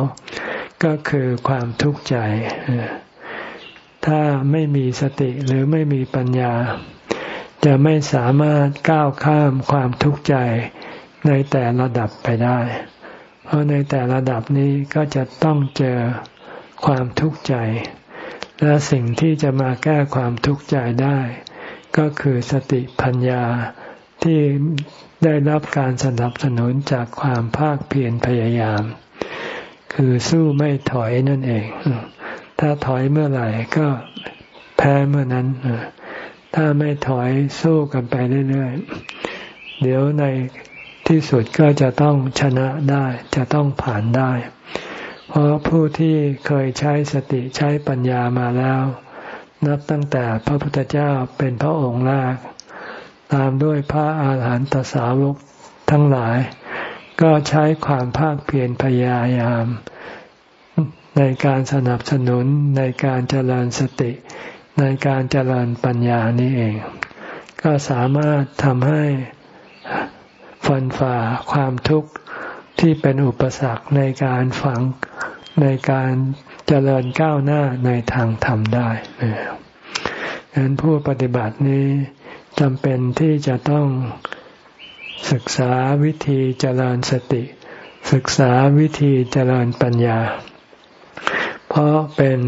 ก็คือความทุกข์ใจ ถ้าไม่มีสติหรือไม่มีปัญญา จะไม่สามารถก้าวข้ามความทุกข์ใจในแต่ระดับไปได้ เพราะในแต่ระดับนี้ก็จะต้องเจอความทุกข์ใจ และสิ่งที่จะมาแก้ความทุกข์ใจได้ ก็คือสติปัญญาที่ได้รับการสนับสนุนจากความภาคเพียรพยายาม คือสู้ไม่ถอยนั่นเอง ถ้าถอยเมื่อไหร่ก็แพ้เมื่อนั้น ถ้าไม่ถอยสู้กันไปเรื่อยๆ เดี๋ยวในที่สุดก็จะต้องชนะได้ จะต้องผ่านได้ เพราะผู้ที่เคยใช้สติใช้ปัญญามาแล้ว นับตั้งแต่พระพุทธเจ้าเป็นพระองค์แรก ตามด้วยพระอาหารหันตสาวกทั้งหลาย ก็ใช้ความภาคเพียรพยายาม ในการสนับสนุนในการเจริญสติ ในการเจริญปัญญานี้เอง ก็สามารถทำให้ฟันฝ่าความทุกข์ที่เป็นอุปสรรคในการฝังในการเจริญก้าวหน้าในทางธรรมได้ดังนั้นผู้ปฏิบัตินี้จำเป็นที่จะต้องศึกษาวิธีเจริญสติ ศึกษาวิธีเจริญปัญญา เพราะเป็น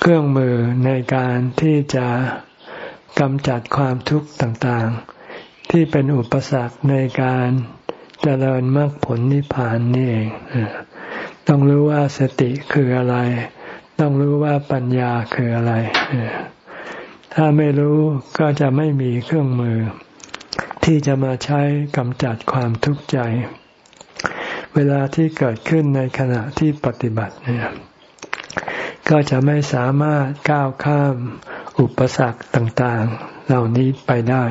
เครื่องมือในการที่จะกำจัดความทุกข์ต่างๆ ที่เป็นอุปสรรคในการเจริญมรรคผลนิพพานนี่เอง ต้องรู้ว่าสติคืออะไร ต้องรู้ว่าปัญญาคืออะไร ถ้าไม่รู้ก็จะไม่มีเครื่องมือ ที่จะมาใช้กำจัดความทุกข์ใจ เวลาที่เกิดขึ้นในขณะที่ปฏิบัติเนี่ย ก็จะไม่สามารถก้าวข้ามอุปสรรคต่างๆ เหล่านี้ไปได้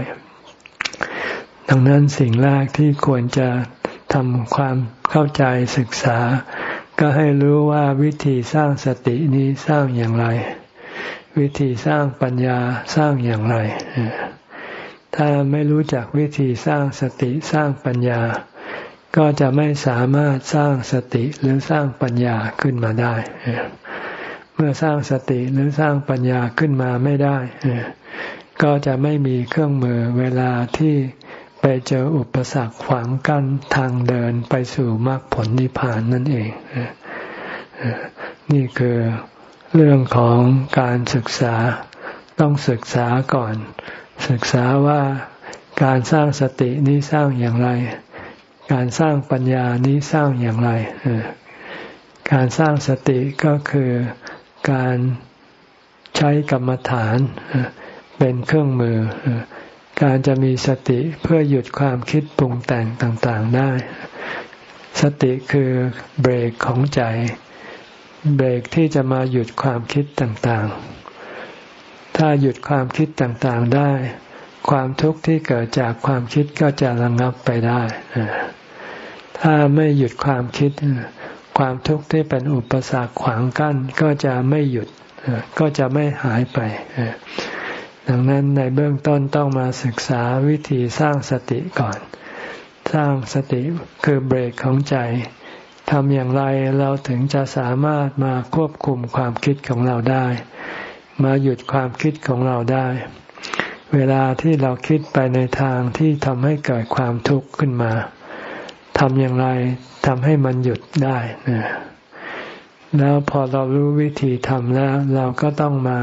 ดังนั้นสิ่งแรกที่ควรจะทำความเข้าใจศึกษา ก็ให้รู้ว่าวิธีสร้างสตินี้สร้างอย่างไร วิธีสร้างปัญญาสร้างอย่างไร ถ้าไม่รู้จักวิธีสร้างสติสร้างปัญญา ก็จะไม่สามารถสร้างสติหรือสร้างปัญญาขึ้นมาได้ เมื่อสร้างสติหรือสร้างปัญญาขึ้นมาไม่ได้ ก็จะไม่มีเครื่องมือเวลาที่ไปเจออุปสรรคขวางกั้นทางเดินไปสู่มรรคผลนิพพานนั่นเอง นี่คือเรื่องของการศึกษาต้องศึกษาก่อน ศึกษาว่าการสร้างสตินี้สร้างอย่างไร การสร้างปัญญานี้สร้างอย่างไร การสร้างสติก็คือ การใช้กรรมฐานเป็นเครื่องมือ การจะมีสติเพื่อหยุดความคิดปรุงแต่งต่างๆได้ สติคือเบรกของใจ เบรกที่จะมาหยุดความคิดต่างๆ ถ้าหยุดความคิดต่างๆได้ ความทุกข์ที่เกิดจากความคิดก็จะระงับไปได้ ถ้าไม่หยุดความคิด ความทุกข์ที่เป็นอุปสรรคขวางกั้นก็จะไม่หยุดก็จะไม่หายไป ดังนั้นในเบื้องต้นต้องมาศึกษาวิธีสร้างสติก่อน สร้างสติคือเบรกของใจทำอย่างไรเราถึงจะสามารถมาควบคุมความคิดของเราได้ มาหยุดความคิดของเราได้ เวลาที่เราคิดไปในทางที่ทำให้เกิดความทุกข์ขึ้นมา ทำอย่างไรทำให้มันหยุดได้นะแล้วพอเรารู้วิธีทำแล้ว เราก็ต้องมา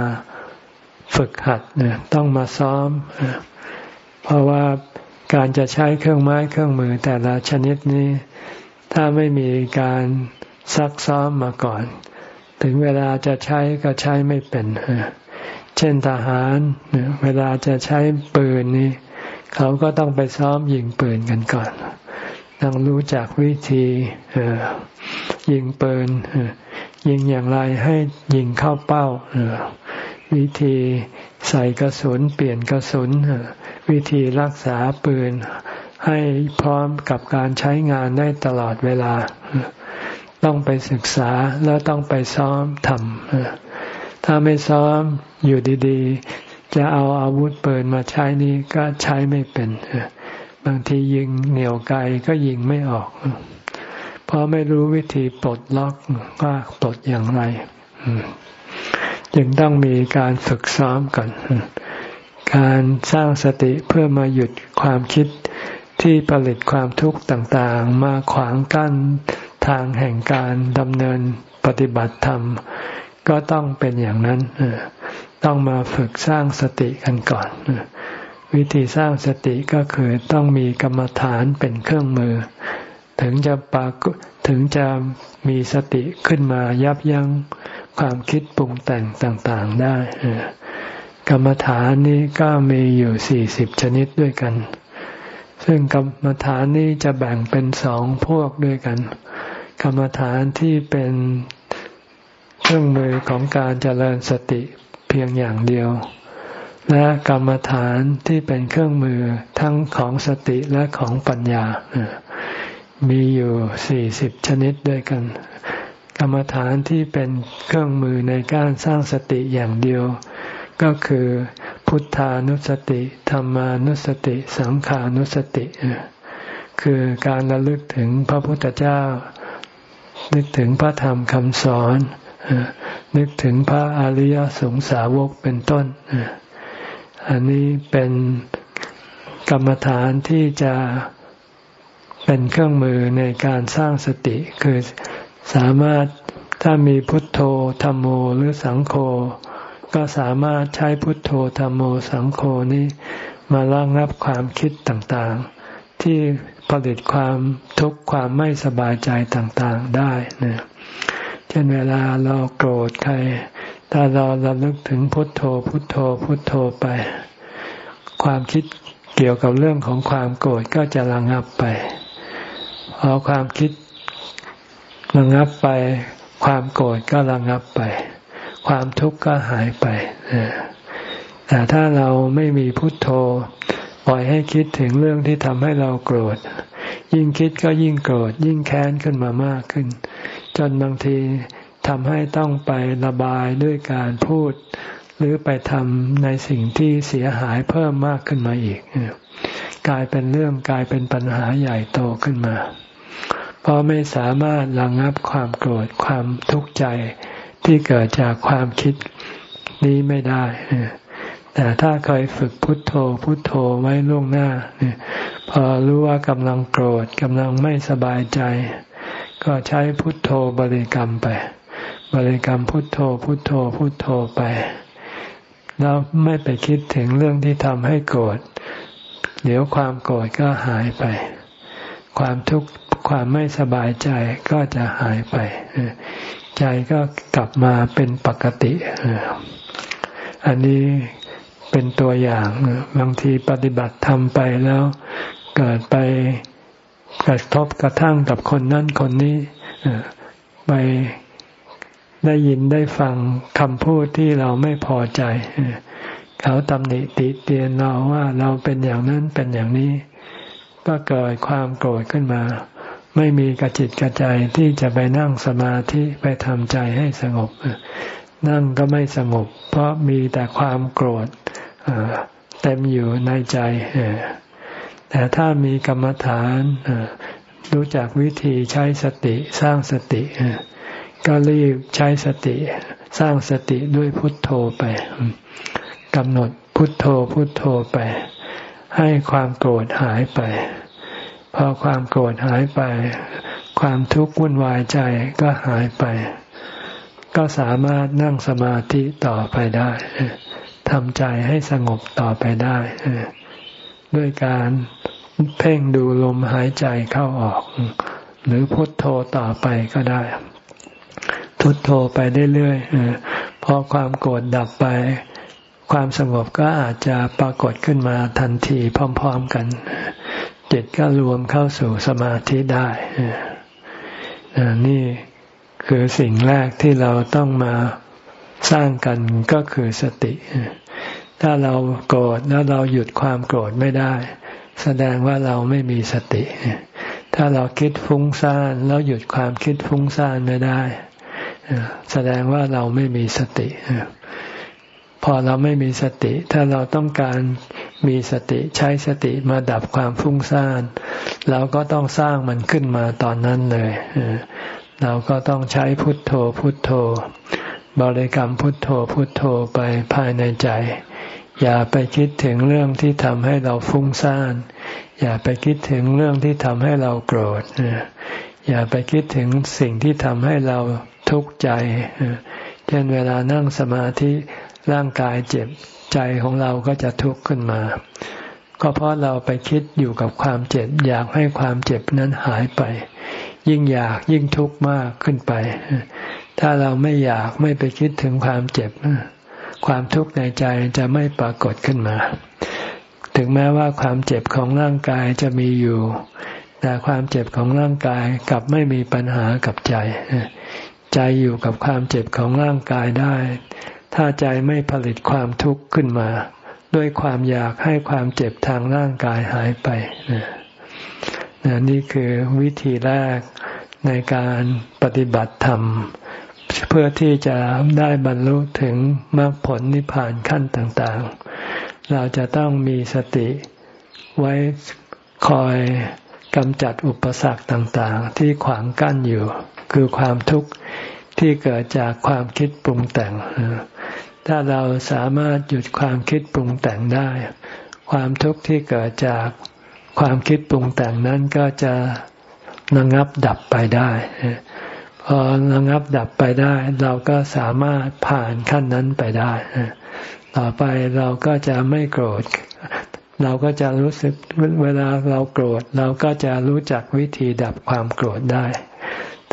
ฝึกหัดนะต้องมาซ้อม เพราะว่าการจะใช้เครื่องไม้เครื่องมือแต่ละชนิดนี้ ถ้าไม่มีการซักซ้อมมาก่อน ถึงเวลาจะใช้ก็ใช้ไม่เป็น เช่นทหาร เวลาจะใช้ปืนนี่เขาก็ต้องไปซ้อมยิงปืนกันก่อน ต้องรู้จักวิธียิงปืนยิงอย่างไรให้ยิงเข้าเป้าวิธีใส่กระสุนเปลี่ยนกระสุนวิธีรักษาปืน ให้พร้อมกับการใช้งานได้ตลอดเวลา ต้องไปศึกษาแล้วต้องไปซ้อมทำถ้าไม่ซ้อมอยู่ดีๆ จะเอาอาวุธปืนมาใช้นี่ก็ใช้ไม่เป็น บางทียิงเหนี่ยวไกลก็ยิงไม่ออก เพราะไม่รู้วิธีปลดล็อกว่าปลดอย่างไร จึงต้องมีการฝึกซ้อมก่อน การสร้างสติเพื่อมาหยุดความคิดที่ผลิตความทุกข์ต่างๆ มาขวางกั้นทางแห่งการดำเนินปฏิบัติธรรม ก็ต้องเป็นอย่างนั้น ต้องมาฝึกสร้างสติกันก่อน วิธีสร้างสติก็คือต้องมีกรรมฐานเป็นเครื่องมือ ถึงจะปากถึงจะมีสติขึ้นมายับยั้งความคิดปรุงแต่งต่างๆได้ กรรมฐานนี้ก็มีอยู่สี่สิบชนิดด้วยกัน ซึ่งกรรมฐานนี้จะแบ่งเป็นสองพวกด้วยกัน กรรมฐานที่เป็นเครื่องมือของการเจริญสติเพียงอย่างเดียว และกรรมฐานที่เป็นเครื่องมือทั้งของสติและของปัญญา มีอยู่สี่สิบชนิดด้วยกัน กรรมฐานที่เป็นเครื่องมือในการสร้างสติอย่างเดียว ก็คือพุทธานุสติธรรมานุสติ สังขานุสติ คือการระลึกถึงพระพุทธเจ้า นึกถึงพระธรรมคำสอน นึกถึงพระอริยสงสาวกเป็นต้น อันนี้เป็นกรรมฐานที่จะเป็นเครื่องมือในการสร้างสติ คือสามารถถ้ามีพุทโธธรรมโมหรือสังโฆก็สามารถใช้พุทโธธรรมโมสังโฆนี้มาระงับความคิดต่างๆ ที่ผลิตความทุกข์ความไม่สบายใจต่างๆได้นะเช่นเวลาเราโกรธใคร ถ้าเราระลึกถึงพุทโธ พุทโธ พุทโธไป ความคิดเกี่ยวกับเรื่องของความโกรธก็จะระงับไปพอความคิดระงับไป ความโกรธก็ระงับไป ความทุกข์ก็หายไปแต่ถ้าเราไม่มีพุทโธ ปล่อยให้คิดถึงเรื่องที่ทำให้เราโกรธ ยิ่งคิดก็ยิ่งโกรธ ยิ่งแค้นขึ้นมามากขึ้น จนบางที ทำให้ต้องไประบายด้วยการพูด หรือไปทำในสิ่งที่เสียหายเพิ่มมากขึ้นมาอีก กลายเป็นเรื่องกลายเป็นปัญหาใหญ่โตขึ้นมา เพราะไม่สามารถระงงับความโกรธความทุกข์ใจที่เกิดจากความคิดนี้ไม่ได้ แต่ถ้าเคยฝึกพุทโธพุทโธไว้ล่วงหน้า พอรู้ว่ากำลังโกรธกำลังไม่สบายใจ ก็ใช้พุทโธบริกรรมไป บริกรรมพุทโธพุทโธพุทโธไป แล้วไม่ไปคิดถึงเรื่องที่ทำให้โกรธเดี๋ยวความโกรธก็หายไป ความทุกข์ความไม่สบายใจก็จะหายไป ใจก็กลับมาเป็นปกติ อันนี้เป็นตัวอย่างบางทีปฏิบัติทำไปแล้ว เกิดไปกระทบกระทั่งกับคนนั้นคนนี้ไป ได้ยินได้ฟังคำพูดที่เราไม่พอใจ เขาตำหนิติเตียนเราว่าเราเป็นอย่างนั้นเป็นอย่างนี้ ก็เกิดความโกรธขึ้นมา ไม่มีกระจิตกระใจที่จะไปนั่งสมาธิไปทำใจให้สงบ นั่งก็ไม่สงบ เพราะมีแต่ความโกรธเต็มอยู่ในใจ แต่ถ้ามีกรรมฐานรู้จักวิธีใช้สติสร้างสติ ก็รีบใช้สติ สร้างสติด้วยพุทโธไปกำหนดพุทโธพุทโธไป ให้ความโกรธหายไป พอความโกรธหายไป ความทุกข์วุ่นวายใจก็หายไป ก็สามารถนั่งสมาธิต่อไปได้ทำใจให้สงบต่อไปได้ด้วยการเพ่งดูลมหายใจเข้าออก หรือพุทโธต่อไปก็ได้ พุทโธไปเรื่อยๆพอความโกรธดับไป ความสงบก็อาจจะปรากฏขึ้นมาทันทีพร้อม ๆกันจิตก็รวมเข้าสู่สมาธิได้นี่คือสิ่งแรกที่เราต้องมาสร้างกันก็คือสติ ถ้าเราโกรธแล้วเราหยุดความโกรธไม่ได้ แสดงว่าเราไม่มีสติ ถ้าเราคิดฟุ้งซ่านแล้วหยุดความคิดฟุ้งซ่านไม่ได้ แสดงว่าเราไม่มีสติ พอเราไม่มีสติ ถ้าเราต้องการมีสติใช้สติมาดับความฟุ้งซ่านเราก็ต้องสร้างมันขึ้นมาตอนนั้นเลย เราก็ต้องใช้พุทโธพุทโธ บริกรรมพุทโธพุทโธไปภายในใจ อย่าไปคิดถึงเรื่องที่ทำให้เราฟุ้งซ่าน อย่าไปคิดถึงเรื่องที่ทำให้เราโกรธ อย่าไปคิดถึงสิ่งที่ทำให้เรา ทุกข์ใจ เช่นเวลานั่งสมาธิร่างกายเจ็บใจของเราก็จะทุกข์ขึ้นมา ก็เพราะเราไปคิดอยู่กับความเจ็บ อยากให้ความเจ็บนั้นหายไป ยิ่งอยากยิ่งทุกข์มากขึ้นไป ถ้าเราไม่อยากไม่ไปคิดถึงความเจ็บ ความทุกข์ในใจจะไม่ปรากฏขึ้นมา ถึงแม้ว่าความเจ็บของร่างกายจะมีอยู่ แต่ความเจ็บของร่างกายกลับไม่มีปัญหากับใจ ใจอยู่กับความเจ็บของร่างกายได้ ถ้าใจไม่ผลิตความทุกข์ขึ้นมา ด้วยความอยากให้ความเจ็บทางร่างกายหายไปนี่คือวิธีแรกในการปฏิบัติธรรม เพื่อที่จะได้บรรลุถึงมรรคผลนิพพานขั้นต่างๆ เราจะต้องมีสติไว้คอยกำจัดอุปสรรคต่างๆ ที่ขวางกั้นอยู่ คือความทุกข์ ที่เกิดจากความคิดปรุงแต่ง ถ้าเราสามารถหยุดความคิดปรุงแต่งได้ ความทุกข์ที่เกิดจากความคิดปรุงแต่งนั้นก็จะระงับดับไปได้ พอระงับดับไปได้ เราก็สามารถผ่านขั้นนั้นไปได้ ต่อไปเราก็จะไม่โกรธ เราก็จะรู้สึกเวลาเราโกรธ เราก็จะรู้จักวิธีดับความโกรธได้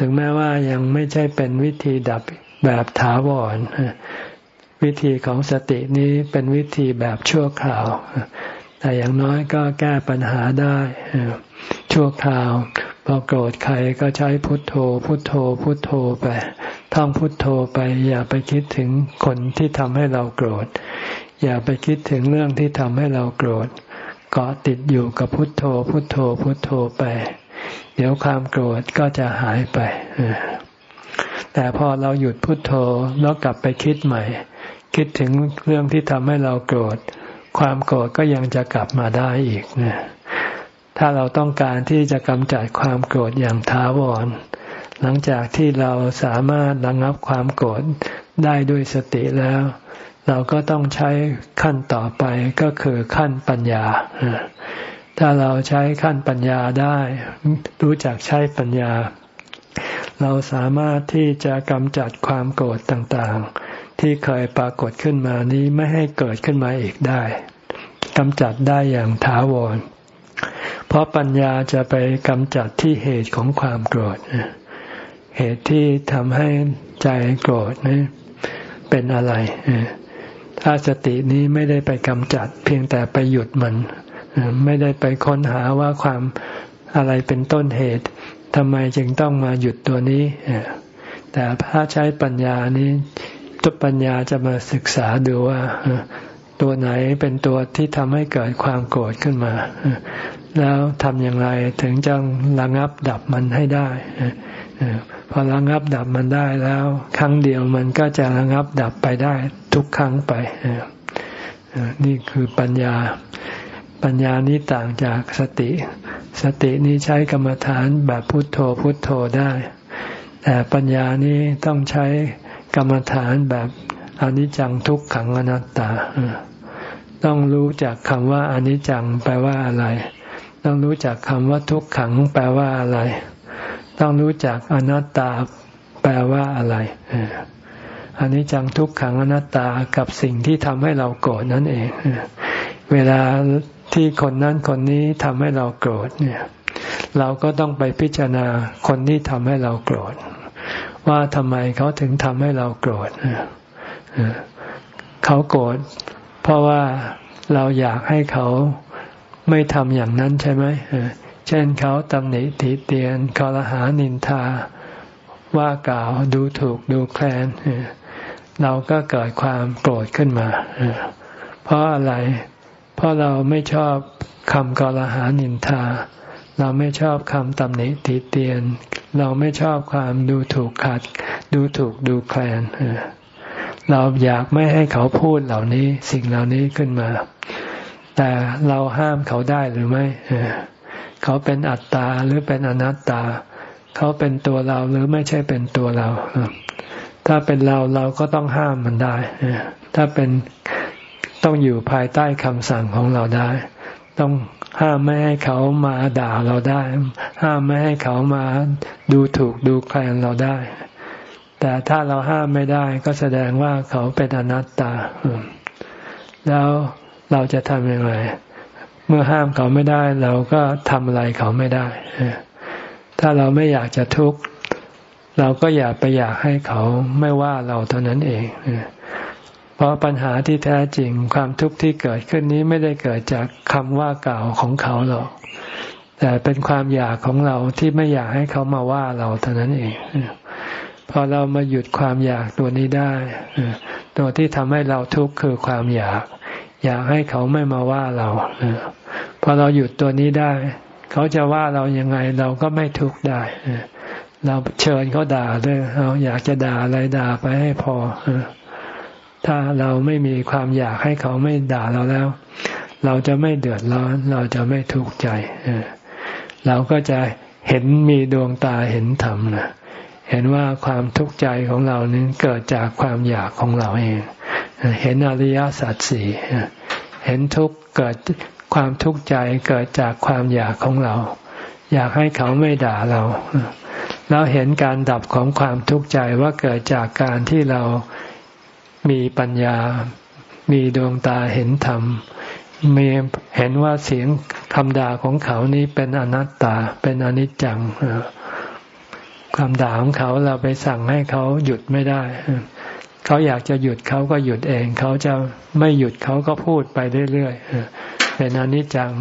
ถึงแม้ว่ายังไม่ใช่เป็นวิธีดับแบบถาวรวิธีของสตินี้เป็นวิธีแบบชั่วคราว แต่อย่างน้อยก็แก้ปัญหาได้ชั่วคราวพอโกรธใครก็ใช้พุทโธ พุทโธ พุทโธไปท่องพุทโธไป อย่าไปคิดถึงคนที่ทำให้เราโกรธ อย่าไปคิดถึงเรื่องที่ทำให้เราโกรธเกาะติดอยู่กับพุทโธ พุทโธ พุทโธไป เดี๋ยวความโกรธก็จะหายไป แต่พอเราหยุดพุทโธแล้วกลับไปคิดใหม่ คิดถึงเรื่องที่ทำให้เราโกรธ ความโกรธก็ยังจะกลับมาได้อีกนะถ้าเราต้องการที่จะกำจัดความโกรธอย่างท้าวร หลังจากที่เราสามารถระงับความโกรธได้ด้วยสติแล้ว เราก็ต้องใช้ขั้นต่อไปก็คือขั้นปัญญา ถ้าเราใช้ขั้นปัญญาได้ รู้จักใช้ปัญญา เราสามารถที่จะกำจัดความโกรธต่างๆ ที่เคยปรากฏขึ้นมานี้ไม่ให้เกิดขึ้นมาอีกได้กำจัดได้อย่างท้าวร เพราะปัญญาจะไปกำจัดที่เหตุของความโกรธ เหตุที่ทำให้ใจโกรธนี่เป็นอะไร ถ้าสตินี้ไม่ได้ไปกำจัด เพียงแต่ไปหยุดมัน ไม่ได้ไปค้นหาว่าความอะไรเป็นต้นเหตุทำไมจึงต้องมาหยุดตัวนี้ แต่ถ้าใช้ปัญญานี้ตุปัญญาจะมาศึกษาดูว่าตัวไหนเป็นตัวที่ทำให้เกิดความโกรธขึ้นมา แล้วทำอย่างไรถึงจะระงับดับมันให้ได้พอระงับดับมันได้แล้ว ครั้งเดียวมันก็จะระงับดับไปได้ทุกครั้งไปนี่คือปัญญา ปัญญานี้ต่างจากสติ สตินี้ใช้กรรมฐานแบบพุทโธพุทโธได้ แต่ปัญญานี้ต้องใช้กรรมฐานแบบอนิจจังทุกขังอนัตตา ต้องรู้จักคำว่าอนิจจังแปลว่าอะไร ต้องรู้จักคำว่าทุกขังแปลว่าอะไร ต้องรู้จักอนัตตาแปลว่าอะไรอันนี้จังทุกขังอนัตตากับสิ่งที่ทำให้เราโกรธนั่นเอง เวลา ที่คนนั้นคนนี้ทำให้เราโกรธเนี่ย เราก็ต้องไปพิจารณาคนที่ทำให้เราโกรธ ว่าทำไมเขาถึงทำให้เราโกรธเขาโกรธเพราะว่าเราอยากให้เขาไม่ทำอย่างนั้นใช่ไหมเช่นเขาตำหนิติเตียนคอรหานินทา ว่ากล่าวดูถูกดูแคลนเราก็เกิดความโกรธขึ้นมาเพราะอะไร เพราะเราไม่ชอบคำกรหานินทา เราไม่ชอบคำตำหนิติเตียน เราไม่ชอบความดูถูกขัด ดูถูกดูแคลนเราอยากไม่ให้เขาพูดเหล่านี้สิ่งเหล่านี้ขึ้นมา แต่เราห้ามเขาได้หรือไม่เขาเป็นอัตตาหรือเป็นอนัตตา เขาเป็นตัวเราหรือไม่ใช่เป็นตัวเราถ้าเป็นเราเราก็ต้องห้ามมันได้ถ้าเป็น ต้องอยู่ภายใต้คำสั่งของเราได้ ต้องห้ามไม่ให้เขามาด่าเราได้ ห้ามไม่ให้เขามาดูถูกดูแคลนเราได้ แต่ถ้าเราห้ามไม่ได้ก็แสดงว่าเขาเป็นอนัตตา แล้วเราจะทำย่างไรเมื่อห้ามเขาไม่ได้ เราก็ทำอะไรเขาไม่ได้ถ้าเราไม่อยากจะทุกข์เราก็อย่าไปอยากให้เขาไม่ว่าเราเท่านั้นเองเพราะปัญหาที่แท้จริงความทุกข์ที่เกิดขึ้นนี้ไม่ได้เกิดจากคำว่ากล่าวของเขาหรอก แต่เป็นความอยากของเราที่ไม่อยากให้เขามาว่าเราเท่านั้นเองพอเรามาหยุดความอยากตัวนี้ได้ตัวที่ทำให้เราทุกข์คือความอยาก อยากให้เขาไม่มาว่าเราพอเราหยุดตัวนี้ได้ เขาจะว่าเรายังไงเราก็ไม่ทุกข์ได้เราเชิญเขาด่าเลยเราอยากจะด่าอะไรด่าไปให้พอ ถ้าเราไม่มีความอยากให้เขาไม่ด่าเราแล้ว เราจะไม่เดือดร้อน เราจะไม่ทุกข์ใจเราก็จะเห็นมีดวงตาเห็นธรรมนะเห็นว่าความทุกข์ใจของเรานี้เกิดจากความอยากของเราเอง เห็นอริยสัจสี่เห็นทุกข์เกิดความทุกข์ใจเกิดจากความอยากของเรา อยากให้เขาไม่ด่าเราแล้วเห็นการดับของความทุกข์ใจว่าเกิดจากการที่เรา มีปัญญา มีดวงตาเห็นธรรม มีเห็นว่าเสียงคำด่าของเขานี้เป็นอนัตตา เป็นอนิจจังความด่าของเขาเราไปสั่งให้เขาหยุดไม่ได้ เขาอยากจะหยุดเขาก็หยุดเอง เขาจะไม่หยุดเขาก็พูดไปเรื่อยๆเป็นอนิจจัง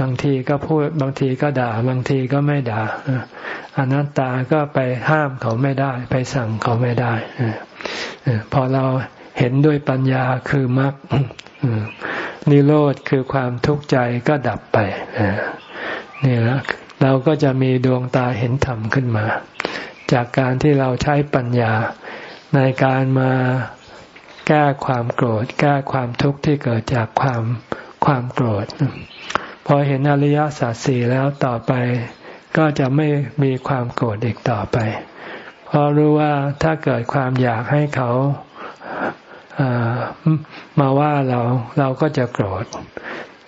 บางทีก็พูดบางทีก็ด่า บางทีก็ไม่ด่าอนัตตาก็ไปห้ามเขาไม่ได้ ไปสั่งเขาไม่ได้พอเรา เห็นด้วยปัญญาคือมรรคนิโรธคือความทุกข์ใจก็ดับไปนี่ละเราก็จะมีดวงตาเห็นธรรมขึ้นมา จากการที่เราใช้ปัญญาในการมาแก้ความโกรธ แก้ความทุกข์ที่เกิดจากความความโกรธ พอเห็นอริยสัจสี่แล้วต่อไป ก็จะไม่มีความโกรธอีกต่อไป เพราะรู้ว่าถ้าเกิดความอยากให้เขา มาว่าเราเราก็จะโกรธ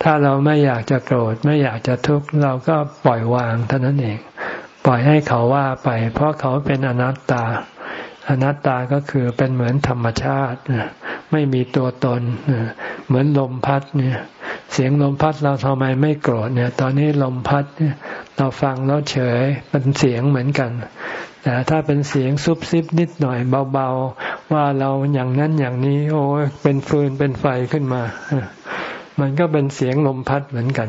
ถ้าเราไม่อยากจะโกรธ ไม่อยากจะทุกข์เราก็ปล่อยวางเท่านั้นเอง ปล่อยให้เขาว่าไป เพราะเขาเป็นอนัตตา อนัตตาก็คือเป็นเหมือนธรรมชาติไม่มีตัวตนเหมือนลมพัดเนี่ย เสียงลมพัดเราทำไมไม่โกรธเนี่ย ตอนนี้ลมพัดเราฟังแล้วเฉยเป็นเสียงเหมือนกัน แต่ถ้าเป็นเสียงซุบซิบนิดหน่อยเบาๆ ว่าเราอย่างนั้นอย่างนี้ โอ้เป็นฟืนเป็นไฟขึ้นมา มันก็เป็นเสียงลมพัดเหมือนกัน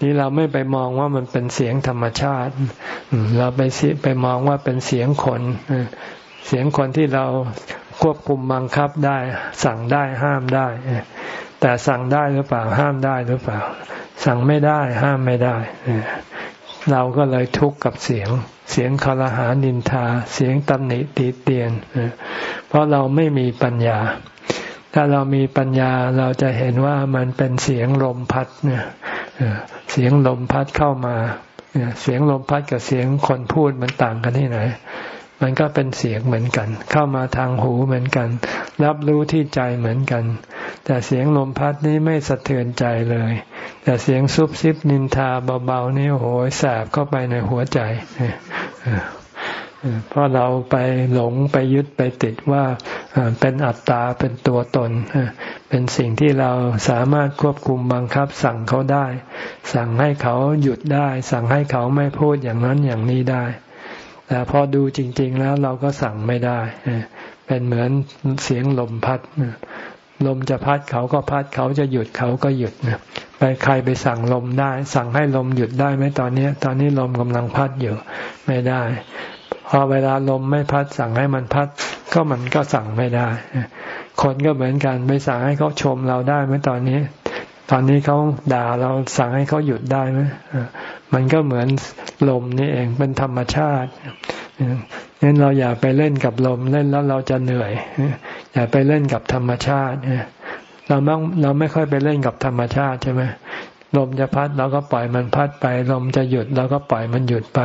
นี่เราไม่ไปมองว่ามันเป็นเสียงธรรมชาติ เราไปไปมองว่าเป็นเสียงคนเสียงคนที่เราควบคุมบังคับได้ สั่งได้ห้ามได้ แต่สั่งได้หรือเปล่า ห้ามได้หรือเปล่า สั่งไม่ได้ ห้ามไม่ได้ เราก็เลยทุกข์กับเสียง เสียงคารหานินทา เสียงตำหนิตีเตียน เพราะเราไม่มีปัญญา ถ้าเรามีปัญญาเราจะเห็นว่ามันเป็นเสียงลมพัดเนี่ยเสียงลมพัดเข้ามา เสียงลมพัดกับเสียงคนพูดมันต่างกันที่ไหน มันก็เป็นเสียงเหมือนกัน เข้ามาทางหูเหมือนกัน รับรู้ที่ใจเหมือนกัน แต่เสียงลมพัดนี้ไม่สะเทือนใจเลย แต่เสียงซุบซิบนินทาเบาๆนี่โหยแสบเข้าไปในหัวใจเพราะเราไปหลงไปยึดไปติดว่าเป็นอัตตาเป็นตัวตน เป็นสิ่งที่เราสามารถควบคุมบังคับ สั่งเขาได้ สั่งให้เขาหยุดได้ สั่งให้เขาไม่พูดอย่างนั้นอย่างนี้ได้ แต่พอดูจริง ๆ แล้วเราก็สั่งไม่ได้ เป็นเหมือนเสียงลมพัด ลมจะพัดเขาก็พัด เขาจะหยุดเขาก็หยุดไปใครไปสั่งลมได้ สั่งให้ลมหยุดได้ไหมตอนนี้ ตอนนี้ลมกำลังพัดอยู่ ไม่ได้ พอเวลาลมไม่พัด สั่งให้มันพัด ก็มันก็สั่งไม่ได้ คนก็เหมือนกันไปสั่งให้เขาชมเราได้ไหมตอนนี้ ตอนนี้เขาด่าเราสั่งให้เขาหยุดได้ไหมมันก็เหมือนลมนี่เองเป็นธรรมชาติงั้นเราอย่าไปเล่นกับลมเล่นแล้วเราจะเหนื่อย อย่าไปเล่นกับธรรมชาติเราไม่เราไม่ค่อยไปเล่นกับธรรมชาติใช่ไหมลมจะพัดเราก็ปล่อยมันพัดไป ลมจะหยุดเราก็ปล่อยมันหยุดไป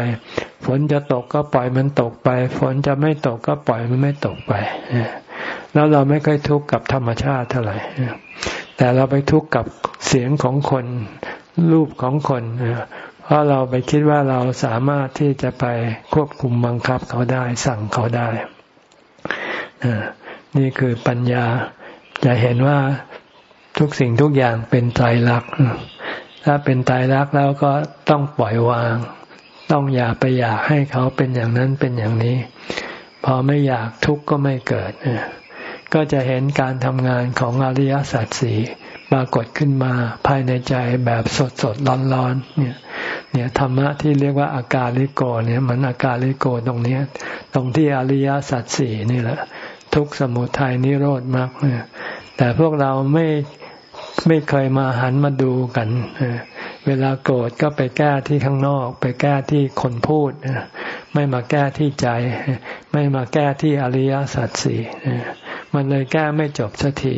ฝนจะตกก็ปล่อยมันตกไป ฝนจะไม่ตกก็ปล่อยมันไม่ตกไปแล้วเราไม่ค่อยทุกข์กับธรรมชาติเท่าไหร่ แต่เราไปทุกข์กับเสียงของคน รูปของคน เพราะเราไปคิดว่าเราสามารถที่จะไปควบคุมบังคับเขาได้ สั่งเขาได้ นี่คือปัญญา จะเห็นว่าทุกสิ่งทุกอย่างเป็นไตรลักษณ์ถ้าเป็นไตรลักษณ์แล้วก็ต้องปล่อยวาง ต้องอย่าไปอยากให้เขาเป็นอย่างนั้นเป็นอย่างนี้ พอไม่อยากทุกข์ก็ไม่เกิด ก็จะเห็นการทำงานของอริยสัจสี่ปรากฏขึ้นมาภายในใจแบบสดสดร้อนร้อนเนี่ยเนี่ยธรรมะที่เรียกว่าอากาลิโกเนี่ยมันอากาลิโกตรงนี้ตรงที่อริยสัจสี่นี่แหละ ทุกสมุทัยนิโรธมากเนี่ยแต่พวกเราไม่ไม่เคยมาหันมาดูกัน เวลาโกรธก็ไปแก้ที่ข้างนอก ไปแก้ที่คนพูด ไม่มาแก้ที่ใจ ไม่มาแก้ที่อริยสัจสี่ มันเลยแก้ไม่จบสักที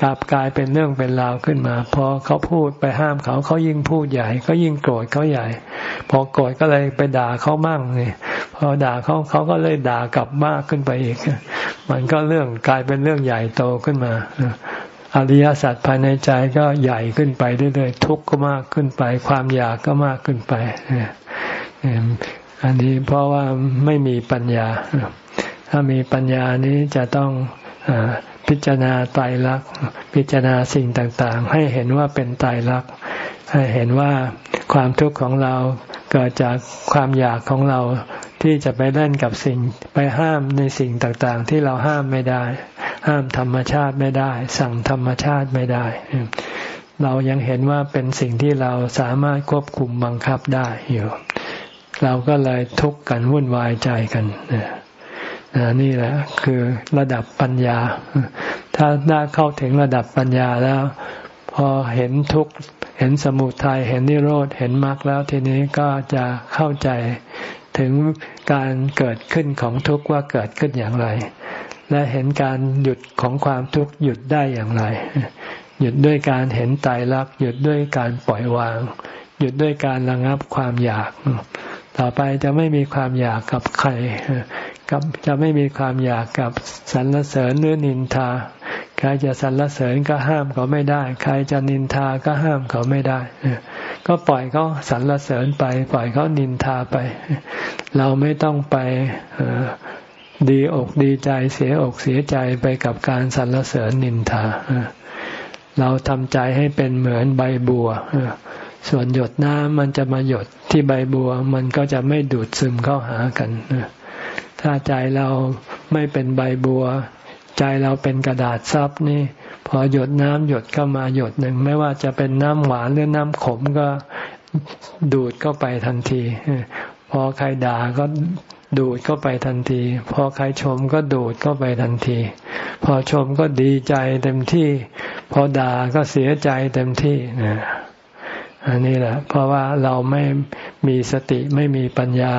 กลับกลายเป็นเรื่องเป็นราวขึ้นมา พอเขาพูดไปห้ามเขาเขายิ่งพูดใหญ่ก็ยิ่งโกรธเขาใหญ่ พอโกรธก็เลยไปด่าเขามั่งนี่พอด่าเขาเขาก็เลยด่ากลับมากขึ้นไปอีก มันก็เรื่องกลายเป็นเรื่องใหญ่โตขึ้นมาอริยสัจภายในใจก็ใหญ่ขึ้นไปเรื่อยๆทุกข์ก็มากขึ้นไป ความอยากก็มากขึ้นไปอันนี้เพราะว่าไม่มีปัญญา ถ้ามีปัญญานี้จะต้องอพิจารณาไตรลักษณ์พิจารณาสิ่งต่างๆ ให้เห็นว่าเป็นไตรลักษณ์ให้เห็นว่าความทุกข์ของเราเกิดจากความอยากของเราที่จะไปเล่นกับสิ่งไปห้ามในสิ่งต่างๆ ที่เราห้ามไม่ได้ ห้ามธรรมชาติไม่ได้ สั่งธรรมชาติไม่ได้ เรายังเห็นว่าเป็นสิ่งที่เราสามารถควบคุมบังคับได้อยู่ เราก็เลยทุกข์กันวุ่นวายใจกันนี่ นี่แหละ คือระดับปัญญา ถ้าได้เข้าถึงระดับปัญญาแล้ว พอเห็นทุกข์เห็นสมุทัยเห็นนิโรธเห็นมรรคแล้วทีนี้ก็จะเข้าใจถึงการเกิดขึ้นของทุกข์ว่าเกิดขึ้นอย่างไร และเห็นการหยุดของความทุกข์หยุดได้อย่างไร หยุดด้วยการเห็นตายรักหยุดด้วยการปล่อยวาง หยุดด้วยการระงับความอยาก ต่อไปจะไม่มีความอยากกับใคร กับจะไม่มีความอยากกับสรรเสริญหรือนินทา ใครจะสรรเสริญก็ห้ามเขาไม่ได้ ใครจะนินทาก็ห้ามเขาไม่ได้ ก็ปล่อยเขาสรรเสริญไป ปล่อยเขานินทาไป เราไม่ต้องไปดีอกดีใจเสียอกเสียใจไปกับการสรรเสริญนินทา เราทำใจให้เป็นเหมือนใบบัวส่วนหยดน้ำมันจะมาหยดที่ใบบัว มันก็จะไม่ดูดซึมเข้าหากัน ถ้าใจเราไม่เป็นใบบัว ใจเราเป็นกระดาษซับนี่ พอหยดน้ำหยดเข้ามาหยดหนึ่ง ไม่ว่าจะเป็นน้ำหวานหรือน้ำขมก็ดูดเข้าไปทันที พอใครด่าก็ดูดเข้าไปทันที พอใครชมก็ดูดเข้าไปทันที พอชมก็ดีใจเต็มที่ พอด่าก็เสียใจเต็มที่อันนี้แหละ เพราะว่าเราไม่มีสติไม่มีปัญญา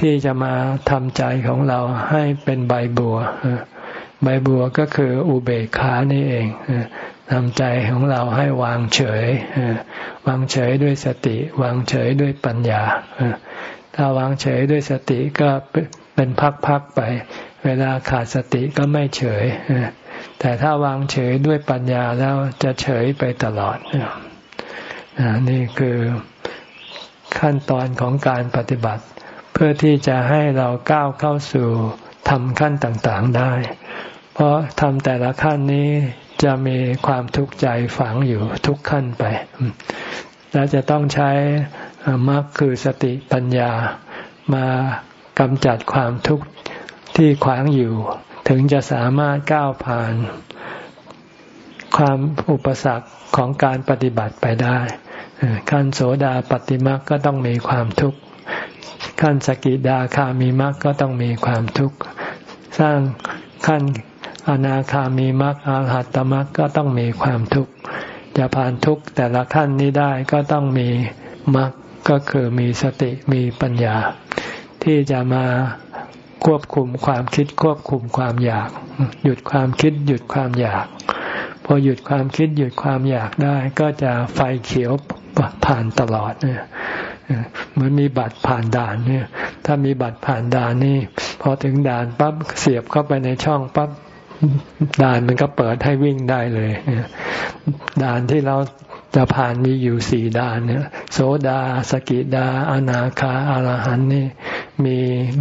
ที่จะมาทำใจของเราให้เป็นใบบัวใบบัวก็คืออุเบกขานี่เองทำใจของเราให้วางเฉยวางเฉยด้วยสติ วางเฉยด้วยปัญญาถ้าวางเฉยด้วยสติก็เป็นพักๆไป เวลาขาดสติก็ไม่เฉยแต่ถ้าวางเฉยด้วยปัญญาแล้วจะเฉยไปตลอดนี่คือขั้นตอนของการปฏิบัติ พื่อที่จะให้เราก้าวเข้าสู่ทำขั้นต่างๆได้ เพราะทำแต่ละขั้นนี้จะมีความทุกข์ใจฝังอยู่ทุกขั้นไป และจะต้องใช้มรรคคือสติปัญญามากำจัดความทุกข์ที่ขวางอยู่ ถึงจะสามารถก้าวผ่าน ความอุปสรรคของการปฏิบัติไปได้ ขั้นโสดาปฏิมรรคก็ต้องมีความทุกข์ ขั้นสกิดาคามีมรรคก็ต้องมีความทุกข์ สร้างขั้นอนาคามีมรรคอาหัตตมรรคก็ต้องมีความทุกข์ จะผ่านทุกข์แต่ละขั้นนี้ได้ก็ต้องมีมรรคก็คือมีสติมีปัญญา ที่จะมาควบคุมความคิดควบคุมความอยาก หยุดความคิดหยุดความอยาก พอหยุดความคิดหยุดความอยากได้ ก็จะไฟเขียวผ่านตลอดเนี่ย เหมือนมีบัตรผ่านด่านเนี่ย ถ้ามีบัตรผ่านด่านนี่พอถึงด่านปั๊บเสียบเข้าไปในช่องปั๊บด่านมันก็เปิดให้วิ่งได้เลยด่านที่เราจะผ่านมีอยู่สี่ด่านเนี่ยโสดาสกิดา อนาคาอารหันนี่มี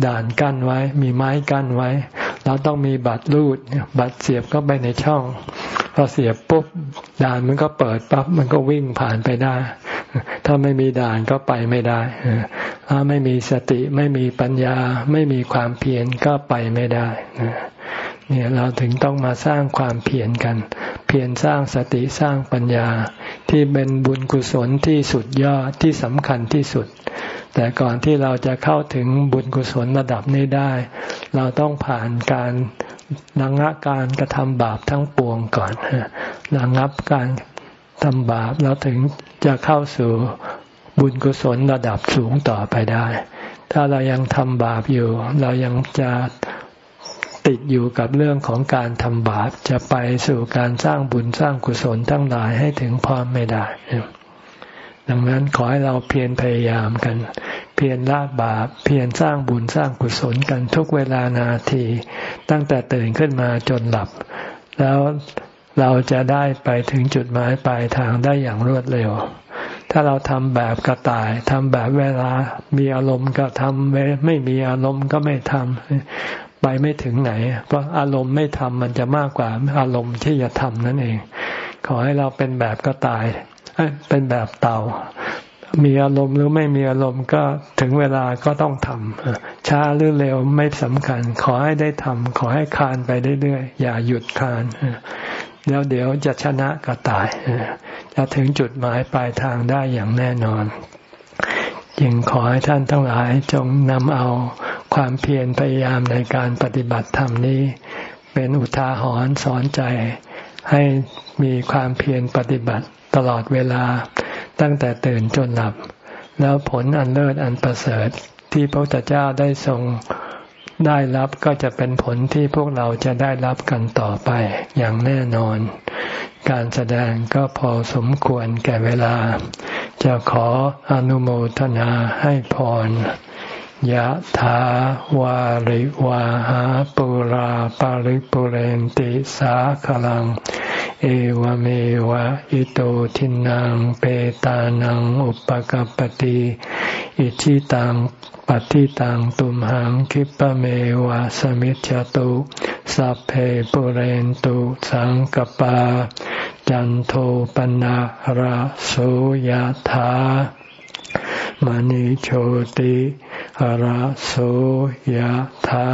ด่านกั้นไว้ มีไม้กั้นไว้ เราต้องมีบัตรรูด บัตรเสียบเข้าไปในช่อง พอเสียบปุ๊บด่านมันก็เปิดปั๊บมันก็วิ่งผ่านไปได้ ถ้าไม่มีด่านก็ไปไม่ได้ ถ้าไม่มีสติไม่มีปัญญา ไม่มีความเพียรก็ไปไม่ได้เนี่ยเราถึงต้องมาสร้างความเพียรกัน เพียรสร้างสติสร้างปัญญา ที่เป็นบุญกุศลที่สุดยอดที่สำคัญที่สุด แต่ก่อนที่เราจะเข้าถึงบุญกุศลระดับนี้ได้ เราต้องผ่านการระงับการกระทำบาปทั้งปวงก่อนระงับการทำบาปแล้วถึงจะเข้าสู่บุญกุศลระดับสูงต่อไปได้ ถ้าเรายังทำบาปอยู่ เรายังจะติดอยู่กับเรื่องของการทำบาป จะไปสู่การสร้างบุญสร้างกุศลทั้งหลายให้ถึงพร้อมไม่ได้ ดังนั้นขอให้เราเพียรพยายามกัน เพียรละบาป เพียรสร้างบุญสร้างกุศลกันทุกเวลานาที ตั้งแต่ตื่นขึ้นมาจนหลับ แล้วเราจะได้ไปถึงจุดหมายปลายทางได้อย่างรวดเร็ว ถ้าเราทำแบบกระต่ายทำแบบเวลา มีอารมณ์ก็ทำไม่มีอารมณ์ก็ไม่ทำไปไม่ถึงไหน เพราะอารมณ์ไม่ทำมันจะมากกว่าอารมณ์ที่จะทำนั่นเอง ขอให้เราเป็นแบบกระต่าย เป็นแบบเตา มีอารมณ์หรือไม่มีอารมณ์ก็ถึงเวลาก็ต้องทำช้าหรือเร็วไม่สำคัญ ขอให้ได้ทำขอให้คานไปเรื่อยๆอย่าหยุดคานแล้วเดี๋ยวจะชนะก็ตายจะถึงจุดหมายปลายทางได้อย่างแน่นอน จึงขอให้ท่านทั้งหลายจงนำเอาความเพียรพยายามในการปฏิบัติธรรมนี้ เป็นอุทาหรณ์สอนใจให้มีความเพียรปฏิบัติ ตลอดเวลาตั้งแต่ตื่นจนหลับ แล้วผลอันเลิศอันประเสริฐที่พระพุทธเจ้าได้ทรงได้รับก็จะเป็นผลที่พวกเราจะได้รับกันต่อไปอย่างแน่นอน การแสดงก็พอสมควรแก่เวลา จะขออนุโมทนาให้พรยะถาวาริวาหาปุราปาริปุเรนติสาขลัง เอวเมวะอิโตทินังเปตานังอุปกัปติอิชิตังปฏิตังตุมหังคิปะเมวะสมิจจตุสัพเพปุเรนตุสังกปา จันโทปนะระโสยธามณิโชติระโสยธา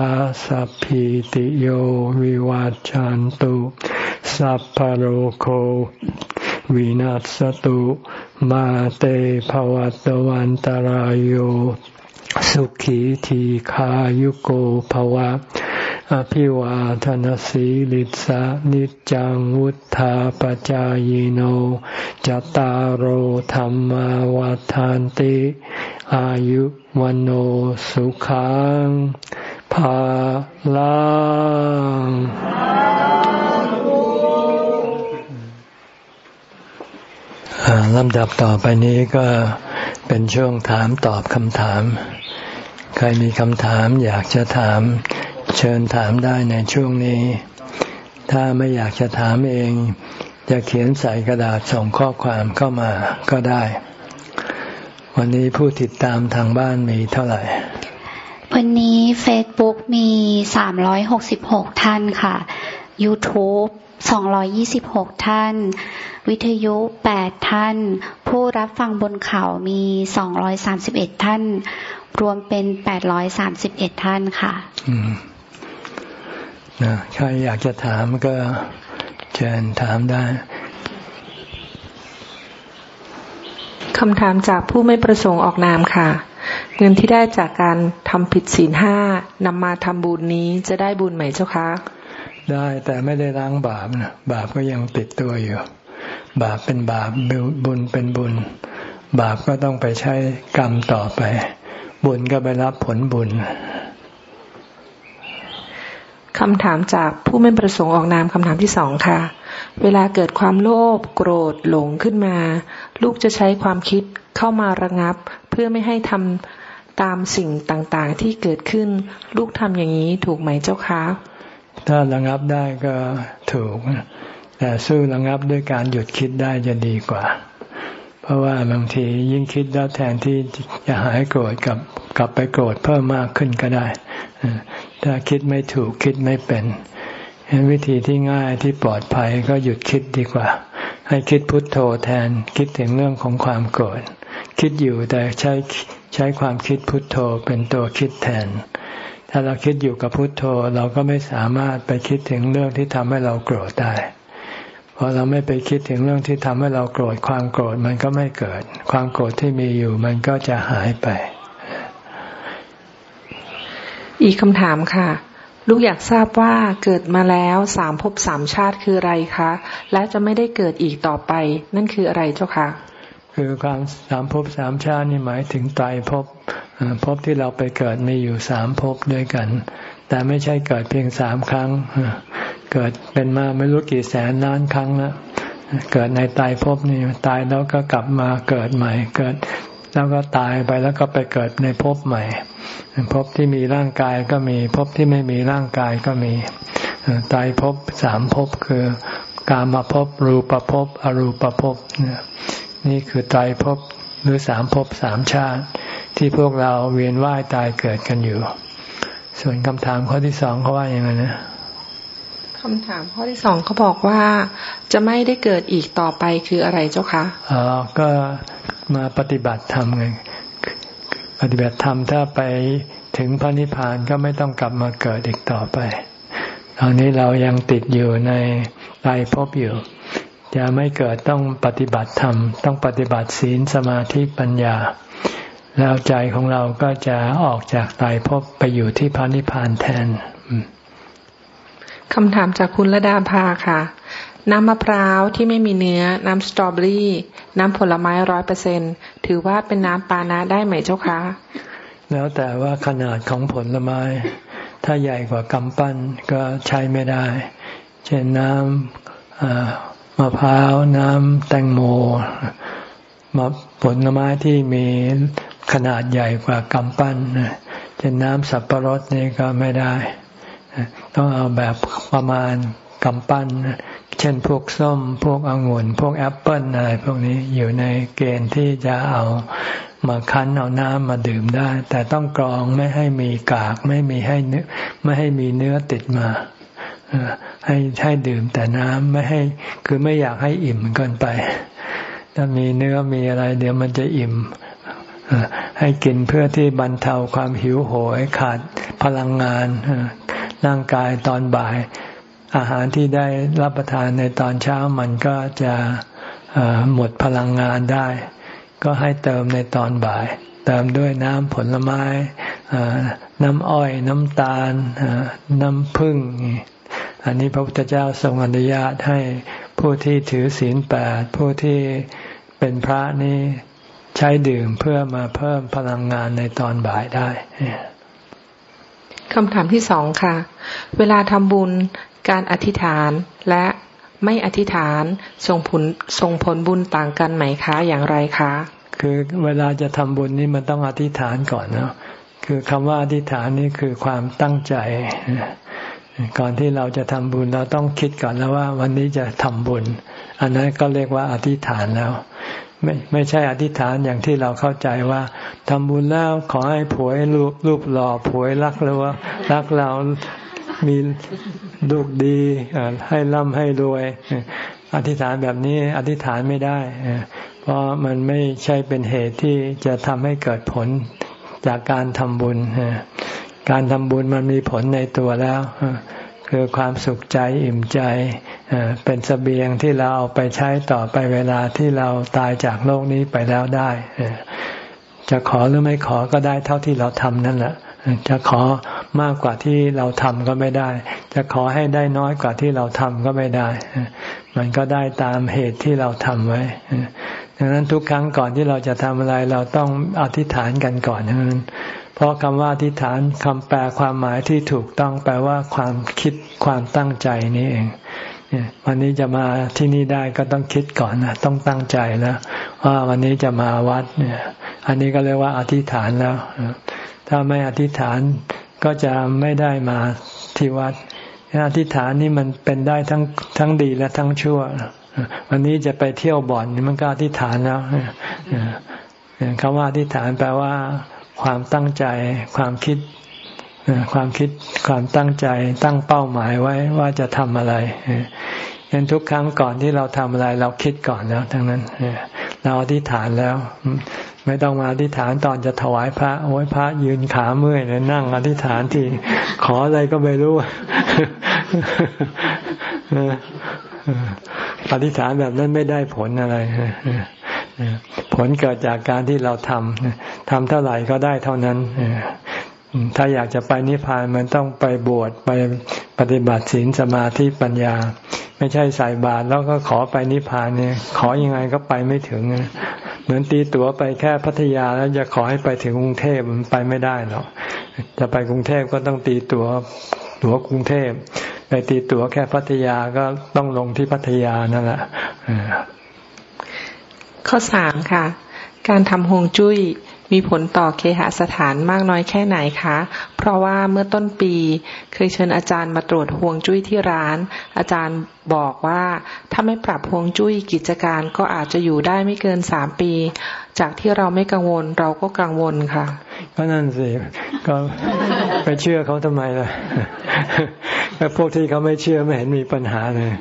สัพพิติโยวิวัจจันตุ สัพพโรโควินัสตุมาเตภวัตวันตารโยสุขีทีขายุโกภวะ อภิวาทนสีลิสานิจังวุธาปจายโนจตารโหธรรมวาทานติ อายุวันโอสุขังภาลัง ลำดับต่อไปนี้ก็เป็นช่วงถามตอบคำถาม ใครมีคำถามอยากจะถาม เชิญถามได้ในช่วงนี้ ถ้าไม่อยากจะถามเอง จะเขียนใส่กระดาษส่งข้อความเข้ามาก็ได้ วันนี้ผู้ติดตามทางบ้านมีเท่าไหร่ วันนี้ Facebook มี 366 ท่านค่ะ YouTube 226 ท่าน วิทยุ 8 ท่าน ผู้รับฟังบนเขามี 231 ท่าน รวมเป็น 831 ท่านค่ะนะใครอยากจะถามก็เชิญถามได้คำถามจากผู้ไม่ประสงค์ออกนามค่ะ เงินที่ได้จากการทำผิดศีลห้านำมาทำบุญนี้จะได้บุญไหมเจ้าคะ ได้แต่ไม่ได้ล้างบาปนะบาปก็ยังติดตัวอยู่ บาปเป็นบาปบุญเป็นบุญ บาปก็ต้องไปใช้กรรมต่อไป บุญก็ไปรับผลบุญคำถามจากผู้ไม่ประสงค์ออกนามคำถามที่สองค่ะ เวลาเกิดความโลภโกรธหลงขึ้นมา ลูกจะใช้ความคิดเข้ามาระงับ เพื่อไม่ให้ทำตามสิ่งต่างๆที่เกิดขึ้น ลูกทำอย่างนี้ถูกไหมเจ้าคะ ถ้าระงับได้ก็ถูก แต่สู้ระงับด้วยการหยุดคิดได้จะดีกว่า เพราะว่าบางทียิ่งคิดแล้วแทนที่จะหายโกรธกับกลับไปโกรธเพิ่มมากขึ้นก็ได้ ถ้าคิดไม่ถูกคิดไม่เป็นเห็นวิธีที่ง่ายที่ปลอดภัยก็หยุดคิดดีกว่า ให้คิดพุทโธแทนคิดถึงเรื่องของความโกรธคิดอยู่แต่ใช้ใช้ความคิดพุทโธเป็นตัวคิดแทน ถ้าเราคิดอยู่กับพุทโธ เราก็ไม่สามารถไปคิดถึงเรื่องที่ทำให้เราโกรธได้พอเราไม่ไปคิดถึงเรื่องที่ทำให้เราโกรธความโกรธมันก็ไม่เกิด ความโกรธที่มีอยู่มันก็จะหายไป อีกคำถามค่ะ ลูกอยากทราบว่าเกิดมาแล้วสามภพสามชาติคืออะไรคะ และจะไม่ได้เกิดอีกต่อไป นั่นคืออะไรเจ้าคะคือความสามภพสามชาตินี่หมายถึงตายภพ ภพที่เราไปเกิดมีอยู่สามภพด้วยกัน แต่ไม่ใช่เกิดเพียงสามครั้ง เกิดเป็นมาไม่รู้กี่แสนล้านครั้งแล้วเกิดในตายภพนี่ตายแล้วก็กลับมาเกิดใหม่ เกิดแล้วก็ตายไปแล้วก็ไปเกิดในภพใหม่ภพที่มีร่างกายก็มีภพที่ไม่มีร่างกายก็มีตายภพสามภพคือกามภพรูปภพอรูปภพนี่คือไตรภพหรือสามภพสามชาติ ที่พวกเราเวียนว่ายตายเกิดกันอยู่ ส่วนคำถามข้อที่สองเขาว่าอย่างไรนะคำถามข้อที่สองเขาบอกว่าจะไม่ได้เกิดอีกต่อไปคืออะไรเจ้าคะอ๋อก็มาปฏิบัติธรรมไงปฏิบัติธรรมถ้าไปถึงพระนิพพานก็ไม่ต้องกลับมาเกิดอีกต่อไป ตอนนี้เรายังติดอยู่ในไตภพอยู่ จะไม่เกิดต้องปฏิบัติธรรม ต้องปฏิบัติศีลสมาธิปัญญา แล้วใจของเราก็จะออกจากไตภพไปอยู่ที่พระนิพพานแทนคำถามจากคุณระดาภาค่ะ น้ำมะพร้าวที่ไม่มีเนื้อ น้ำสตรอเบอรี่ น้ำผลไม้ร้อยเปอร์เซ็นถือว่าเป็นน้ำปานะได้ไหมเจ้าคะ แล้วแต่ว่าขนาดของผลไม้ ถ้าใหญ่กว่ากำปั้นก็ใช้ไม่ได้ เช่นน้ำมะพร้าว น้ำแตงโมมผลไม้ที่มี ขนาดใหญ่กว่ากำปั้นเช่นน้ำสับปะรดนี่ก็ไม่ได้ ต้องเอาแบบประมาณกำปั้น เช่นพวกส้ม พวกองุ่น พวกแอปเปิลอะไรพวกนี้อยู่ในเกณฑ์ที่จะเอามาคั้นเอาน้ำมาดื่มได้ แต่ต้องกรองไม่ให้มีกากไม่มีให้เนื้อไม่ให้มีเนื้อติดมาให้ให้ดื่มแต่น้ำไม่ให้คือไม่อยากให้อิ่มเกินไป ถ้ามีเนื้อมีอะไร เดี๋ยวมันจะอิ่ม ให้กินเพื่อที่บรรเทาความหิวโหยขาดพลังงานร่างกายตอนบ่าย อาหารที่ได้รับประทานในตอนเช้ามันก็จะหมดพลังงานได้ ก็ให้เติมในตอนบ่าย เติมด้วยน้ำผลไม้น้ำอ้อย น้ำตาลน้ำผึ้งอันนี้พระพุทธเจ้าทรงอนุญาตให้ผู้ที่ถือศีลแปดผู้ที่เป็นพระนี่ ช้ดื่มเพื่อมาเพิ่มพลังงานในตอนบ่ายได้คำถามที่สองค่ะ เวลาทำบุญการอธิษฐานและไม่อธิษฐานส่งผลส่งผลบุญต่างกันไหมคะอย่างไรคะ คือเวลาจะทำบุญนี่มันต้องอธิษฐานก่อนเนาะคือคำว่าอธิษฐานนี่คือความตั้งใจ ก่อนที่เราจะทำบุญเราต้องคิดก่อนแล้วว่า วันนี้จะทำบุญ อันนั้นก็เรียกว่าอธิษฐานแล้ว ไม่ไม่ใช่อธิษฐานอย่างที่เราเข้าใจว่าทำบุญแล้วขอให้ผวยรูปรูปหล่อผวยรักเราว่ารักเรามีลูกดีให้ร่ำให้รวย อธิษฐานแบบนี้อธิษฐานไม่ได้ เพราะมันไม่ใช่เป็นเหตุที่จะทำให้เกิดผลจากการทำบุญ การทำบุญมันมีผลในตัวแล้ว คือความสุขใจอิ่มใจเป็นสเสบียงที่เราเอาไปใช้ต่อไปเวลาที่เราตายจากโลกนี้ไปแล้วได้ จะขอหรือไม่ขอก็ได้เท่าที่เราทำนั่นแหละจะขอมากกว่าที่เราทำก็ไม่ได้ จะขอให้ได้น้อยกว่าที่เราทำก็ไม่ได้ มันก็ได้ตามเหตุที่เราทำไว้ดังนั้นทุกครั้งก่อนที่เราจะทำอะไรเราต้องอธิษฐานกันก่อนนั้น เพราะคำว่าอธิษฐานคำแปลความหมายที่ถูกต้องแปลว่าความคิดความตั้งใจนี้เองวันนี้จะมาที่นี่ได้ก็ต้องคิดก่อนนะต้องตั้งใจแล้วว่าวันนี้จะมาวัดเนี่ย อันนี้ก็เรียกว่าอธิษฐานแล้ว ถ้าไม่อธิษฐานก็จะไม่ได้มาที่วัดอธิษฐานนี่มันเป็นได้ทั้งทั้งดีและทั้งชั่ว วันนี้จะไปเที่ยวบ่อนมันก็อธิษฐานแล้วคำว่าอธิษฐานแปลว่า ความตั้งใจ ความคิดความคิดความตั้งใจตั้งเป้าหมายไว้ว่าจะทำอะไรยันทุกครั้งก่อนที่เราทำอะไร เราคิดก่อนแล้ว ทั้งนั้นเราอธิษฐานแล้ว ไม่ต้องมาอธิษฐานตอนจะถวายพระโอ้ยพระยืนขาเมื่อยเลยนั่งอธิษฐานที่ขออะไรก็ไม่รู้อธิษฐานแบบนั้นไม่ได้ผลอะไร ผลเกิดจากการที่เราทำทำเท่าไหร่ก็ได้เท่านั้นถ้าอยากจะไปนิพพานมันต้องไปบวชไปปฏิบัติศีลสมาธิปัญญา ไม่ใช่ใส่บาตรแล้วก็ขอไปนิพพานเนี่ย ขออยังไงก็ไปไม่ถึงเหมือนตีตั๋วไปแค่พัทยาแล้วจะขอให้ไปถึงกรุงเทพมันไปไม่ได้หรอกจะไปกรุงเทพก็ต้องตีตั๋วตั๋วกรุงเทพไปตีตั๋วแค่พัทยาก็ต้องลงที่พัทยานั่นแหละ ข้อสามค่ะ การทำฮวงจุ้ยมีผลต่อเคหสถานมากน้อยแค่ไหนคะ เพราะว่าเมื่อต้นปีเคยเชิญอาจารย์มาตรวจห่วงจุ้ยที่ร้าน อาจารย์บอกว่าถ้าไม่ปรับห่วงจุ้ยกิจการก็อาจจะอยู่ได้ไม่เกินสามปี จากที่เราไม่กังวลเราก็กังวลค่ะ ก็นั่นสิก็ไปเชื่อเขาทำไมล่ะแต่พวกที่เขาไม่เชื่อไม่เห็นมีปัญหาเลย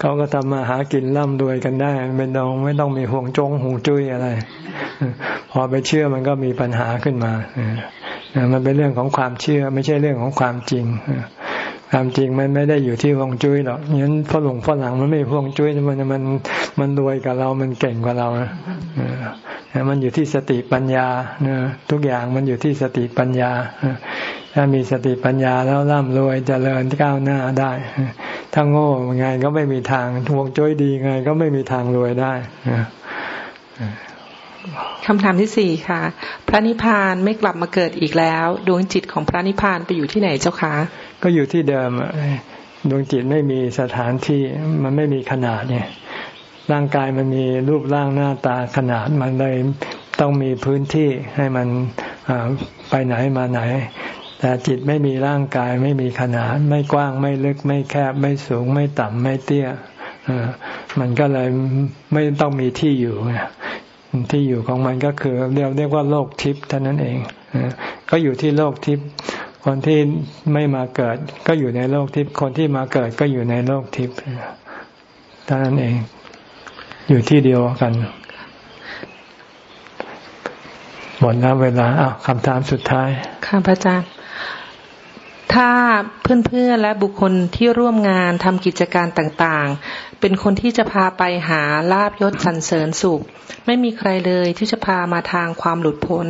เขาก็ทำมาหากินร่ำรวยกันได้ไม่ต้องไม่ต้องมีห่วงจงห่วงจุ้ยอะไร พอไปเชื่อมันก็มีปัญหาขึ้นมามันเป็นเรื่องของความเชื่อ ไม่ใช่เรื่องของความจริง ความจริงมันไม่ได้อยู่ที่ห่วงจุ้ยหรอกงั้นฝรั่งฝรั่งมันไม่ห่วงจุ้ยมันมันมันรวยกับเรา มันเก่งกว่าเรานะมันอยู่ที่สติปัญญาทุกอย่างมันอยู่ที่สติปัญญาถ้ามีสติปัญญาแล้วร่ำรวยจเจริญก้าวหน้าได้ถ้าโง่ไงก็ไม่มีทางทวงจุ้ยดีไง ก็ไม่มีทางรวยได้คำถามที่สี่ค่ะ พระนิพพานไม่กลับมาเกิดอีกแล้ว ดวงจิตของพระนิพพานไปอยู่ที่ไหนเจ้าคะ ก็อยู่ที่เดิมดวงจิตไม่มีสถานที่มันไม่มีขนาดเนี่ย ร่างกายมันมีรูปร่างหน้าตาขนาดมันเลยต้องมีพื้นที่ให้มันไปไหนมาไหน แต่จิตไม่มีร่างกายไม่มีขนาด ไม่กว้างไม่ลึกไม่แคบ ไม่สูงไม่ต่ำไม่เตี้ยมันก็เลยไม่ต้องมีที่อยู่ที่อยู่ของมันก็คือเรียกเรียกว่าโลกทิพย์เท่านั้นเองก็อยู่ที่โลกทิพย์ คนที่ไม่มาเกิดก็อยู่ในโลกทิพย์คนที่มาเกิดก็อยู่ในโลกทิพย์เท่านั้นเอง อยู่ที่เดียวกันหมดแล้วเวลาอ้าวคำถามสุดท้ายค่ะพระอาจารย์ถ้าเพื่อนๆและบุคคลที่ร่วมงานทำกิจการต่างๆ เป็นคนที่จะพาไปหาลาบยศสรรเสริญสุข ไม่มีใครเลยที่จะพามาทางความหลุดพ้น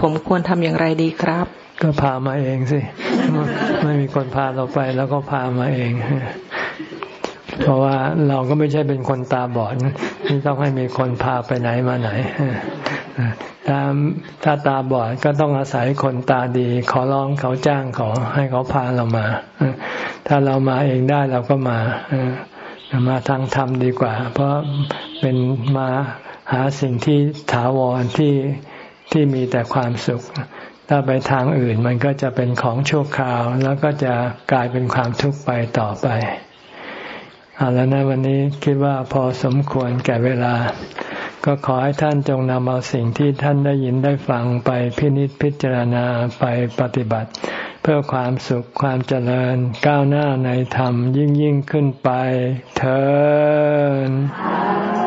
ผมควรทำอย่างไรดีครับ ก็พามาเองสิ ไม่มีคนพาเราไป แล้วก็พามาเอง เพราะว่าเราก็ไม่ใช่เป็นคนตาบอดที่ต้องให้มีคนพาไปไหนมาไหนถ้าถ้าตาบอดก็ต้องอาศัยคนตาดี ขอร้องเขาจ้างเขาให้เขาพาเรามา ถ้าเรามาเองได้เราก็มามาทางธรรมดีกว่า เพราะเป็นมาหาสิ่งที่ถาวรที่ที่มีแต่ความสุข ถ้าไปทางอื่นมันก็จะเป็นของชั่วคราว แล้วก็จะกลายเป็นความทุกข์ไปต่อไปเอาแล้วนะวันนี้คิดว่าพอสมควรแก่เวลา ก็ขอให้ท่านจงนำเอาสิ่งที่ท่านได้ยินได้ฟังไปพินิจพิจารณาไปปฏิบัติ เพื่อความสุขความเจริญก้าวหน้าในธรรมยิ่งยิ่งขึ้นไปเถิด